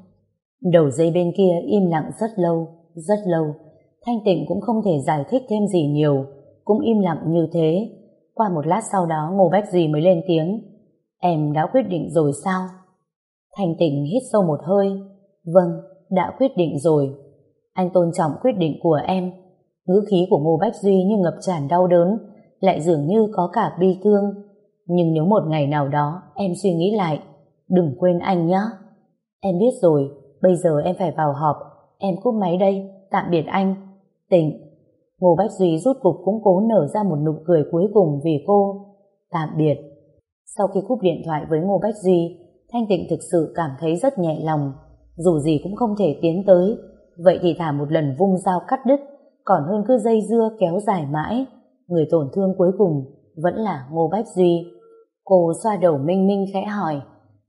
Đầu dây bên kia im lặng rất lâu, rất lâu. Thanh Tịnh cũng không thể giải thích thêm gì nhiều, cũng im lặng như thế. Qua một lát sau đó Ngô Bách Duy mới lên tiếng. Em đã quyết định rồi sao? Thanh Tịnh hít sâu một hơi. Vâng, đã quyết định rồi. Anh tôn trọng quyết định của em. Ngữ khí của Ngô Bách Duy như ngập tràn đau đớn, lại dường như có cả bi thương. Nhưng nếu một ngày nào đó em suy nghĩ lại, đừng quên anh nhé. Em biết rồi, bây giờ em phải vào họp. Em cúp máy đây, tạm biệt anh. Tịnh. Ngô Bách Duy rút cục cũng cố nở ra một nụ cười cuối cùng vì cô. Tạm biệt. Sau khi cúp điện thoại với Ngô Bách Duy, Thanh Tịnh thực sự cảm thấy rất nhẹ lòng. Dù gì cũng không thể tiến tới, vậy thì thả một lần vung dao cắt đứt, còn hơn cứ dây dưa kéo dài mãi. Người tổn thương cuối cùng vẫn là Ngô Bách Duy. Cô xoa đầu Minh Minh khẽ hỏi,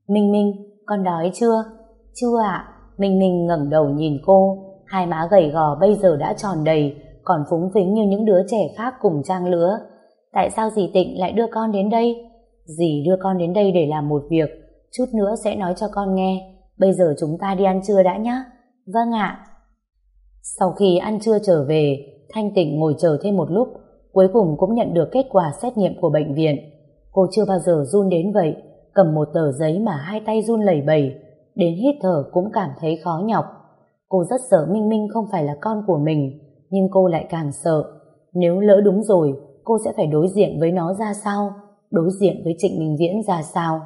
Minh Minh, con đói chưa? Chưa ạ. Minh Minh ngẩng đầu nhìn cô, hai má gầy gò bây giờ đã tròn đầy, còn phúng phính như những đứa trẻ khác cùng trang lứa. Tại sao dì Tịnh lại đưa con đến đây? Dì đưa con đến đây để làm một việc, chút nữa sẽ nói cho con nghe. Bây giờ chúng ta đi ăn trưa đã nhé. Vâng ạ. Sau khi ăn trưa trở về, Thanh Tịnh ngồi chờ thêm một lúc, cuối cùng cũng nhận được kết quả xét nghiệm của bệnh viện. Cô chưa bao giờ run đến vậy, cầm một tờ giấy mà hai tay run lẩy bẩy, đến hít thở cũng cảm thấy khó nhọc. Cô rất sợ Minh Minh không phải là con của mình, nhưng cô lại càng sợ. Nếu lỡ đúng rồi, cô sẽ phải đối diện với nó ra sao? Đối diện với Trịnh Minh Viễn ra sao?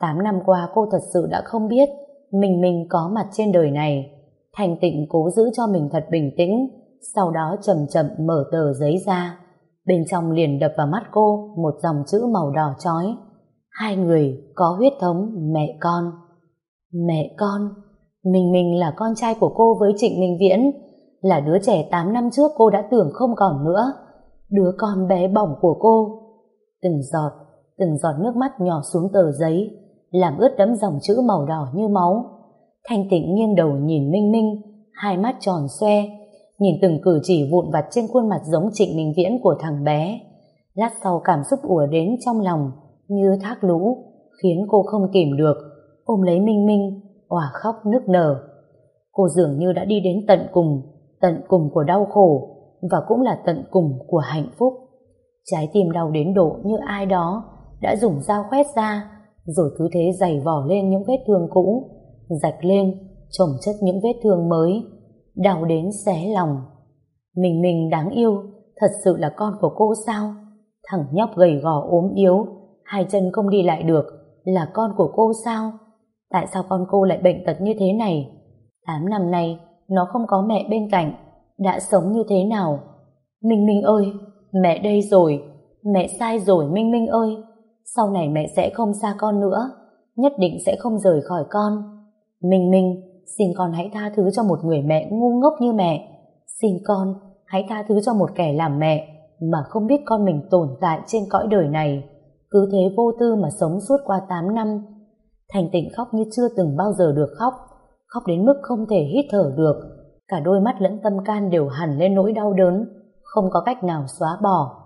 Tám năm qua cô thật sự đã không biết Minh Minh có mặt trên đời này. Thành tịnh cố giữ cho mình thật bình tĩnh, sau đó chậm chậm mở tờ giấy ra. Bên trong liền đập vào mắt cô một dòng chữ màu đỏ chói. Hai người có huyết thống mẹ con. Mẹ con? Mình mình là con trai của cô với Trịnh Minh Viễn, là đứa trẻ 8 năm trước cô đã tưởng không còn nữa. Đứa con bé bỏng của cô. Từng giọt, từng giọt nước mắt nhỏ xuống tờ giấy, làm ướt đẫm dòng chữ màu đỏ như máu. Thanh tịnh nghiêng đầu nhìn Minh Minh, hai mắt tròn xoe, nhìn từng cử chỉ vụn vặt trên khuôn mặt giống Trịnh Minh Viễn của thằng bé. Lát sau cảm xúc ùa đến trong lòng như thác lũ, khiến cô không kìm được, ôm lấy Minh Minh, òa khóc nức nở. Cô dường như đã đi đến tận cùng, tận cùng của đau khổ, và cũng là tận cùng của hạnh phúc. Trái tim đau đến độ như ai đó đã dùng dao khoét ra, rồi cứ thế dày vỏ lên những vết thương cũ, rạch lên, chồng chất những vết thương mới, đau đến xé lòng. Mình mình đáng yêu, thật sự là con của cô sao? Thằng nhóc gầy gò ốm yếu, hai chân không đi lại được, là con của cô sao? Tại sao con cô lại bệnh tật như thế này? Tám năm nay, nó không có mẹ bên cạnh, đã sống như thế nào? Minh Minh ơi, mẹ đây rồi, mẹ sai rồi Minh Minh ơi, sau này mẹ sẽ không xa con nữa, nhất định sẽ không rời khỏi con. Minh Minh, xin con hãy tha thứ cho một người mẹ ngu ngốc như mẹ. Xin con, hãy tha thứ cho một kẻ làm mẹ mà không biết con mình tồn tại trên cõi đời này. Cứ thế vô tư mà sống suốt qua 8 năm. Thành tịnh khóc như chưa từng bao giờ được khóc, khóc đến mức không thể hít thở được. Cả đôi mắt lẫn tâm can đều hẳn lên nỗi đau đớn, không có cách nào xóa bỏ.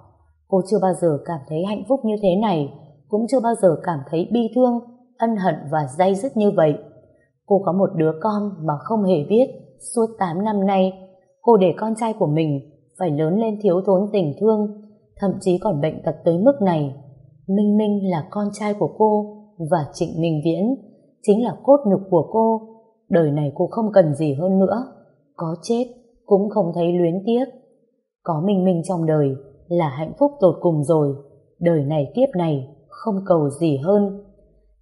Cô chưa bao giờ cảm thấy hạnh phúc như thế này, cũng chưa bao giờ cảm thấy bi thương, ân hận và day dứt như vậy. Cô có một đứa con mà không hề biết suốt 8 năm nay cô để con trai của mình phải lớn lên thiếu thốn tình thương, thậm chí còn bệnh tật tới mức này. Minh Minh là con trai của cô và Trịnh Minh Viễn chính là cốt nhục của cô. Đời này cô không cần gì hơn nữa. Có chết cũng không thấy luyến tiếc. Có Minh Minh trong đời là hạnh phúc tột cùng rồi. Đời này kiếp này không cầu gì hơn.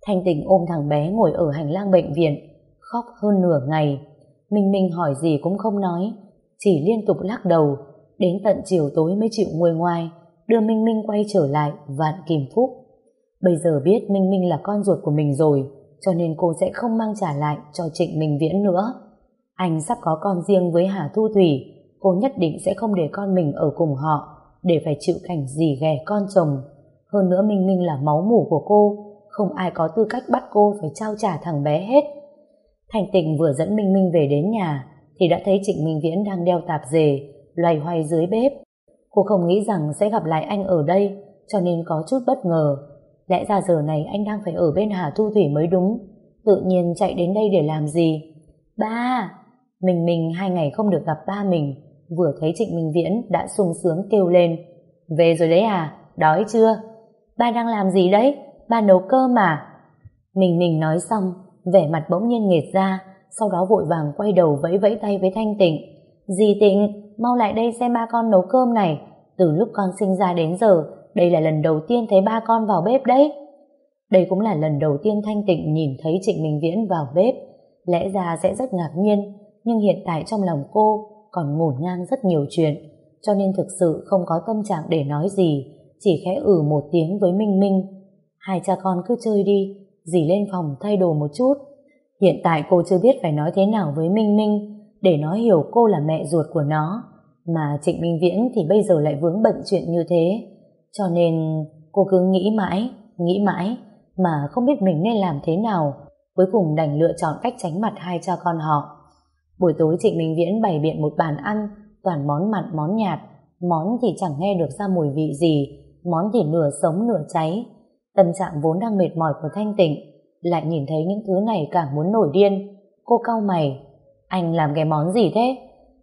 Thanh tình ôm thằng bé ngồi ở hành lang bệnh viện, khóc hơn nửa ngày. Minh Minh hỏi gì cũng không nói, chỉ liên tục lắc đầu, đến tận chiều tối mới chịu ngồi ngoài, đưa Minh Minh quay trở lại vạn kìm phúc. Bây giờ biết Minh Minh là con ruột của mình rồi, cho nên cô sẽ không mang trả lại cho Trịnh Minh Viễn nữa. Anh sắp có con riêng với Hà Thu Thủy, cô nhất định sẽ không để con mình ở cùng họ, để phải chịu cảnh gì ghẻ con chồng. Hơn nữa Minh Minh là máu mủ của cô, không ai có tư cách bắt cô phải trao trả thằng bé hết. Thành Tịnh vừa dẫn Minh Minh về đến nhà, thì đã thấy Trịnh Minh Viễn đang đeo tạp dề, loay hoay dưới bếp. Cô không nghĩ rằng sẽ gặp lại anh ở đây, cho nên có chút bất ngờ. Lẽ ra giờ này anh đang phải ở bên Hà Thu Thủy mới đúng. Tự nhiên chạy đến đây để làm gì? Ba! Mình mình hai ngày không được gặp ba mình. Vừa thấy Trịnh Minh Viễn đã sung sướng kêu lên. Về rồi đấy à? Đói chưa? Ba đang làm gì đấy? Ba nấu cơm mà. Mình mình nói xong, vẻ mặt bỗng nhiên nghệt ra, sau đó vội vàng quay đầu vẫy vẫy tay với Thanh Tịnh. Dì Tịnh, mau lại đây xem ba con nấu cơm này. Từ lúc con sinh ra đến giờ, đây là lần đầu tiên thấy ba con vào bếp đấy. Đây cũng là lần đầu tiên Thanh Tịnh nhìn thấy Trịnh Minh Viễn vào bếp. Lẽ ra sẽ rất ngạc nhiên, nhưng hiện tại trong lòng cô còn ngổn ngang rất nhiều chuyện, cho nên thực sự không có tâm trạng để nói gì, chỉ khẽ ử ừ một tiếng với Minh Minh. Hai cha con cứ chơi đi, dì lên phòng thay đồ một chút. Hiện tại cô chưa biết phải nói thế nào với Minh Minh, để nó hiểu cô là mẹ ruột của nó, mà Trịnh Minh Viễn thì bây giờ lại vướng bận chuyện như thế. Cho nên cô cứ nghĩ mãi, nghĩ mãi, mà không biết mình nên làm thế nào, cuối cùng đành lựa chọn cách tránh mặt hai cha con họ. Buổi tối Trịnh Minh Viễn bày biện một bàn ăn, toàn món mặn món nhạt, món thì chẳng nghe được ra mùi vị gì, món thì nửa sống nửa cháy. Tâm trạng vốn đang mệt mỏi của Thanh Tịnh, lại nhìn thấy những thứ này càng muốn nổi điên. Cô cau mày, anh làm cái món gì thế?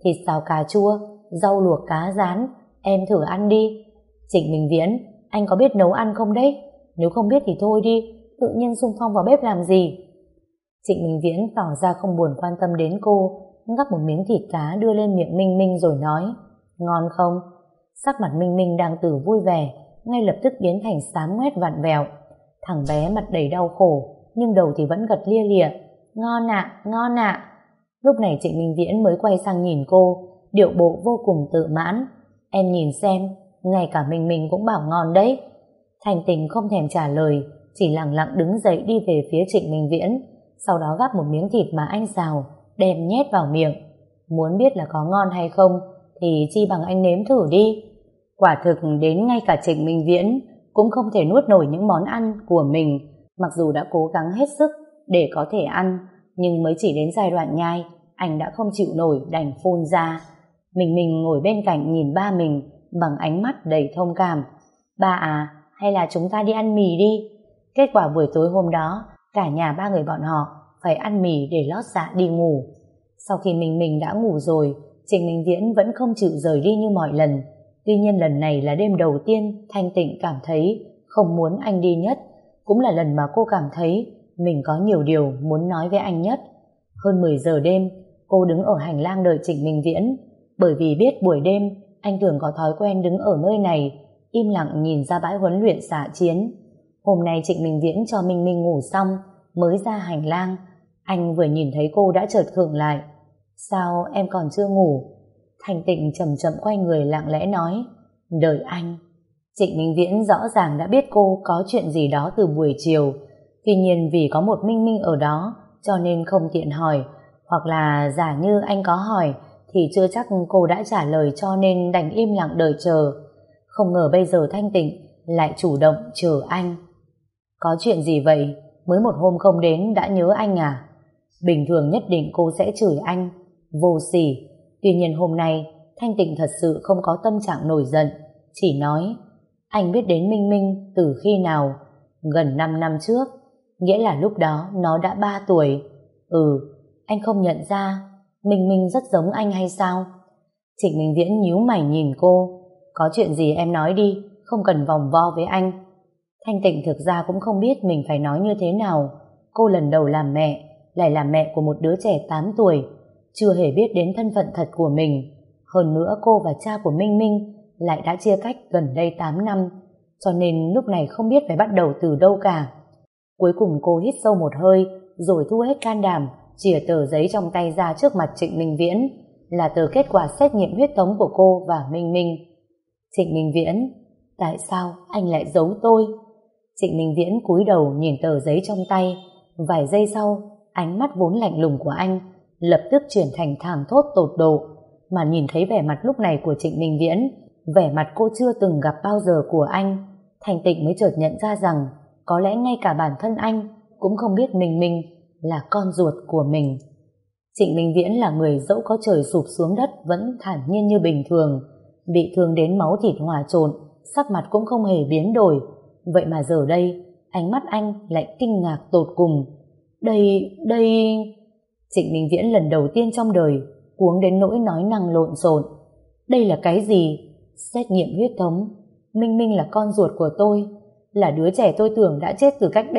Thịt xào cà chua, rau luộc cá rán, em thử ăn đi. Trịnh Minh Viễn, anh có biết nấu ăn không đấy? Nếu không biết thì thôi đi, tự nhiên xung phong vào bếp làm gì? Trịnh Minh Viễn tỏ ra không buồn quan tâm đến cô, gắp một miếng thịt cá đưa lên miệng Minh Minh rồi nói, ngon không? Sắc mặt Minh Minh đang từ vui vẻ, ngay lập tức biến thành xám ngoét vặn vẹo. Thằng bé mặt đầy đau khổ, nhưng đầu thì vẫn gật lia lịa. Ngon ạ, ngon ạ. Lúc này Trịnh Minh Viễn mới quay sang nhìn cô, điệu bộ vô cùng tự mãn. Em nhìn xem, ngay cả mình mình cũng bảo ngon đấy. Thành tình không thèm trả lời, chỉ lặng lặng đứng dậy đi về phía Trịnh Minh Viễn, sau đó gắp một miếng thịt mà anh xào, đem nhét vào miệng. Muốn biết là có ngon hay không, thì chi bằng anh nếm thử đi. Quả thực đến ngay cả Trịnh Minh Viễn cũng không thể nuốt nổi những món ăn của mình, mặc dù đã cố gắng hết sức để có thể ăn, nhưng mới chỉ đến giai đoạn nhai, anh đã không chịu nổi đành phun ra. Mình mình ngồi bên cạnh nhìn ba mình bằng ánh mắt đầy thông cảm. Ba à, hay là chúng ta đi ăn mì đi? Kết quả buổi tối hôm đó, cả nhà ba người bọn họ phải ăn mì để lót dạ đi ngủ. Sau khi mình mình đã ngủ rồi, Trình Minh Viễn vẫn không chịu rời đi như mọi lần. Tuy nhiên lần này là đêm đầu tiên Thanh Tịnh cảm thấy không muốn anh đi nhất. Cũng là lần mà cô cảm thấy mình có nhiều điều muốn nói với anh nhất. Hơn 10 giờ đêm, cô đứng ở hành lang đợi Trịnh Minh Viễn. Bởi vì biết buổi đêm, anh thường có thói quen đứng ở nơi này, im lặng nhìn ra bãi huấn luyện xạ chiến. Hôm nay Trịnh Minh Viễn cho Minh Minh ngủ xong, mới ra hành lang. Anh vừa nhìn thấy cô đã chợt khựng lại. Sao em còn chưa ngủ? Thành tịnh chậm chậm quay người lặng lẽ nói. Đợi anh. Trịnh Minh Viễn rõ ràng đã biết cô có chuyện gì đó từ buổi chiều. Tuy nhiên vì có một Minh Minh ở đó, cho nên không tiện hỏi. Hoặc là giả như anh có hỏi, thì chưa chắc cô đã trả lời cho nên đành im lặng đợi chờ. Không ngờ bây giờ Thanh Tịnh lại chủ động chờ anh. Có chuyện gì vậy? Mới một hôm không đến đã nhớ anh à? Bình thường nhất định cô sẽ chửi anh, vô sỉ. Tuy nhiên hôm nay, Thanh Tịnh thật sự không có tâm trạng nổi giận, chỉ nói, anh biết đến Minh Minh từ khi nào? Gần 5 năm trước, nghĩa là lúc đó nó đã 3 tuổi. Ừ, anh không nhận ra, Minh Minh rất giống anh hay sao? Trịnh Minh Viễn nhíu mày nhìn cô, có chuyện gì em nói đi, không cần vòng vo với anh. Thanh Tịnh thực ra cũng không biết mình phải nói như thế nào. Cô lần đầu làm mẹ, lại là mẹ của một đứa trẻ 8 tuổi, chưa hề biết đến thân phận thật của mình. Hơn nữa cô và cha của Minh Minh lại đã chia cách gần đây 8 năm, cho nên lúc này không biết phải bắt đầu từ đâu cả. Cuối cùng cô hít sâu một hơi, rồi thu hết can đảm, chìa tờ giấy trong tay ra trước mặt Trịnh Minh Viễn, là tờ kết quả xét nghiệm huyết thống của cô và Minh Minh. Trịnh Minh Viễn, tại sao anh lại giấu tôi? Trịnh Minh Viễn cúi đầu nhìn tờ giấy trong tay, vài giây sau, ánh mắt vốn lạnh lùng của anh lập tức chuyển thành thảm thốt tột độ, mà nhìn thấy vẻ mặt lúc này của Trịnh Minh Viễn, vẻ mặt cô chưa từng gặp bao giờ của anh, Thành Tịnh mới chợt nhận ra rằng có lẽ ngay cả bản thân anh cũng không biết mình mình là con ruột của mình. Trịnh Minh Viễn là người dẫu có trời sụp xuống đất vẫn thản nhiên như bình thường, bị thương đến máu thịt hòa trộn, sắc mặt cũng không hề biến đổi. Vậy mà giờ đây, ánh mắt anh lại kinh ngạc tột cùng. Đây, đây... Trịnh Minh Viễn lần đầu tiên trong đời cuống đến nỗi nói năng lộn xộn. Đây là cái gì? Xét nghiệm huyết thống. Minh Minh là con ruột của tôi, là đứa trẻ tôi tưởng đã chết từ cách đây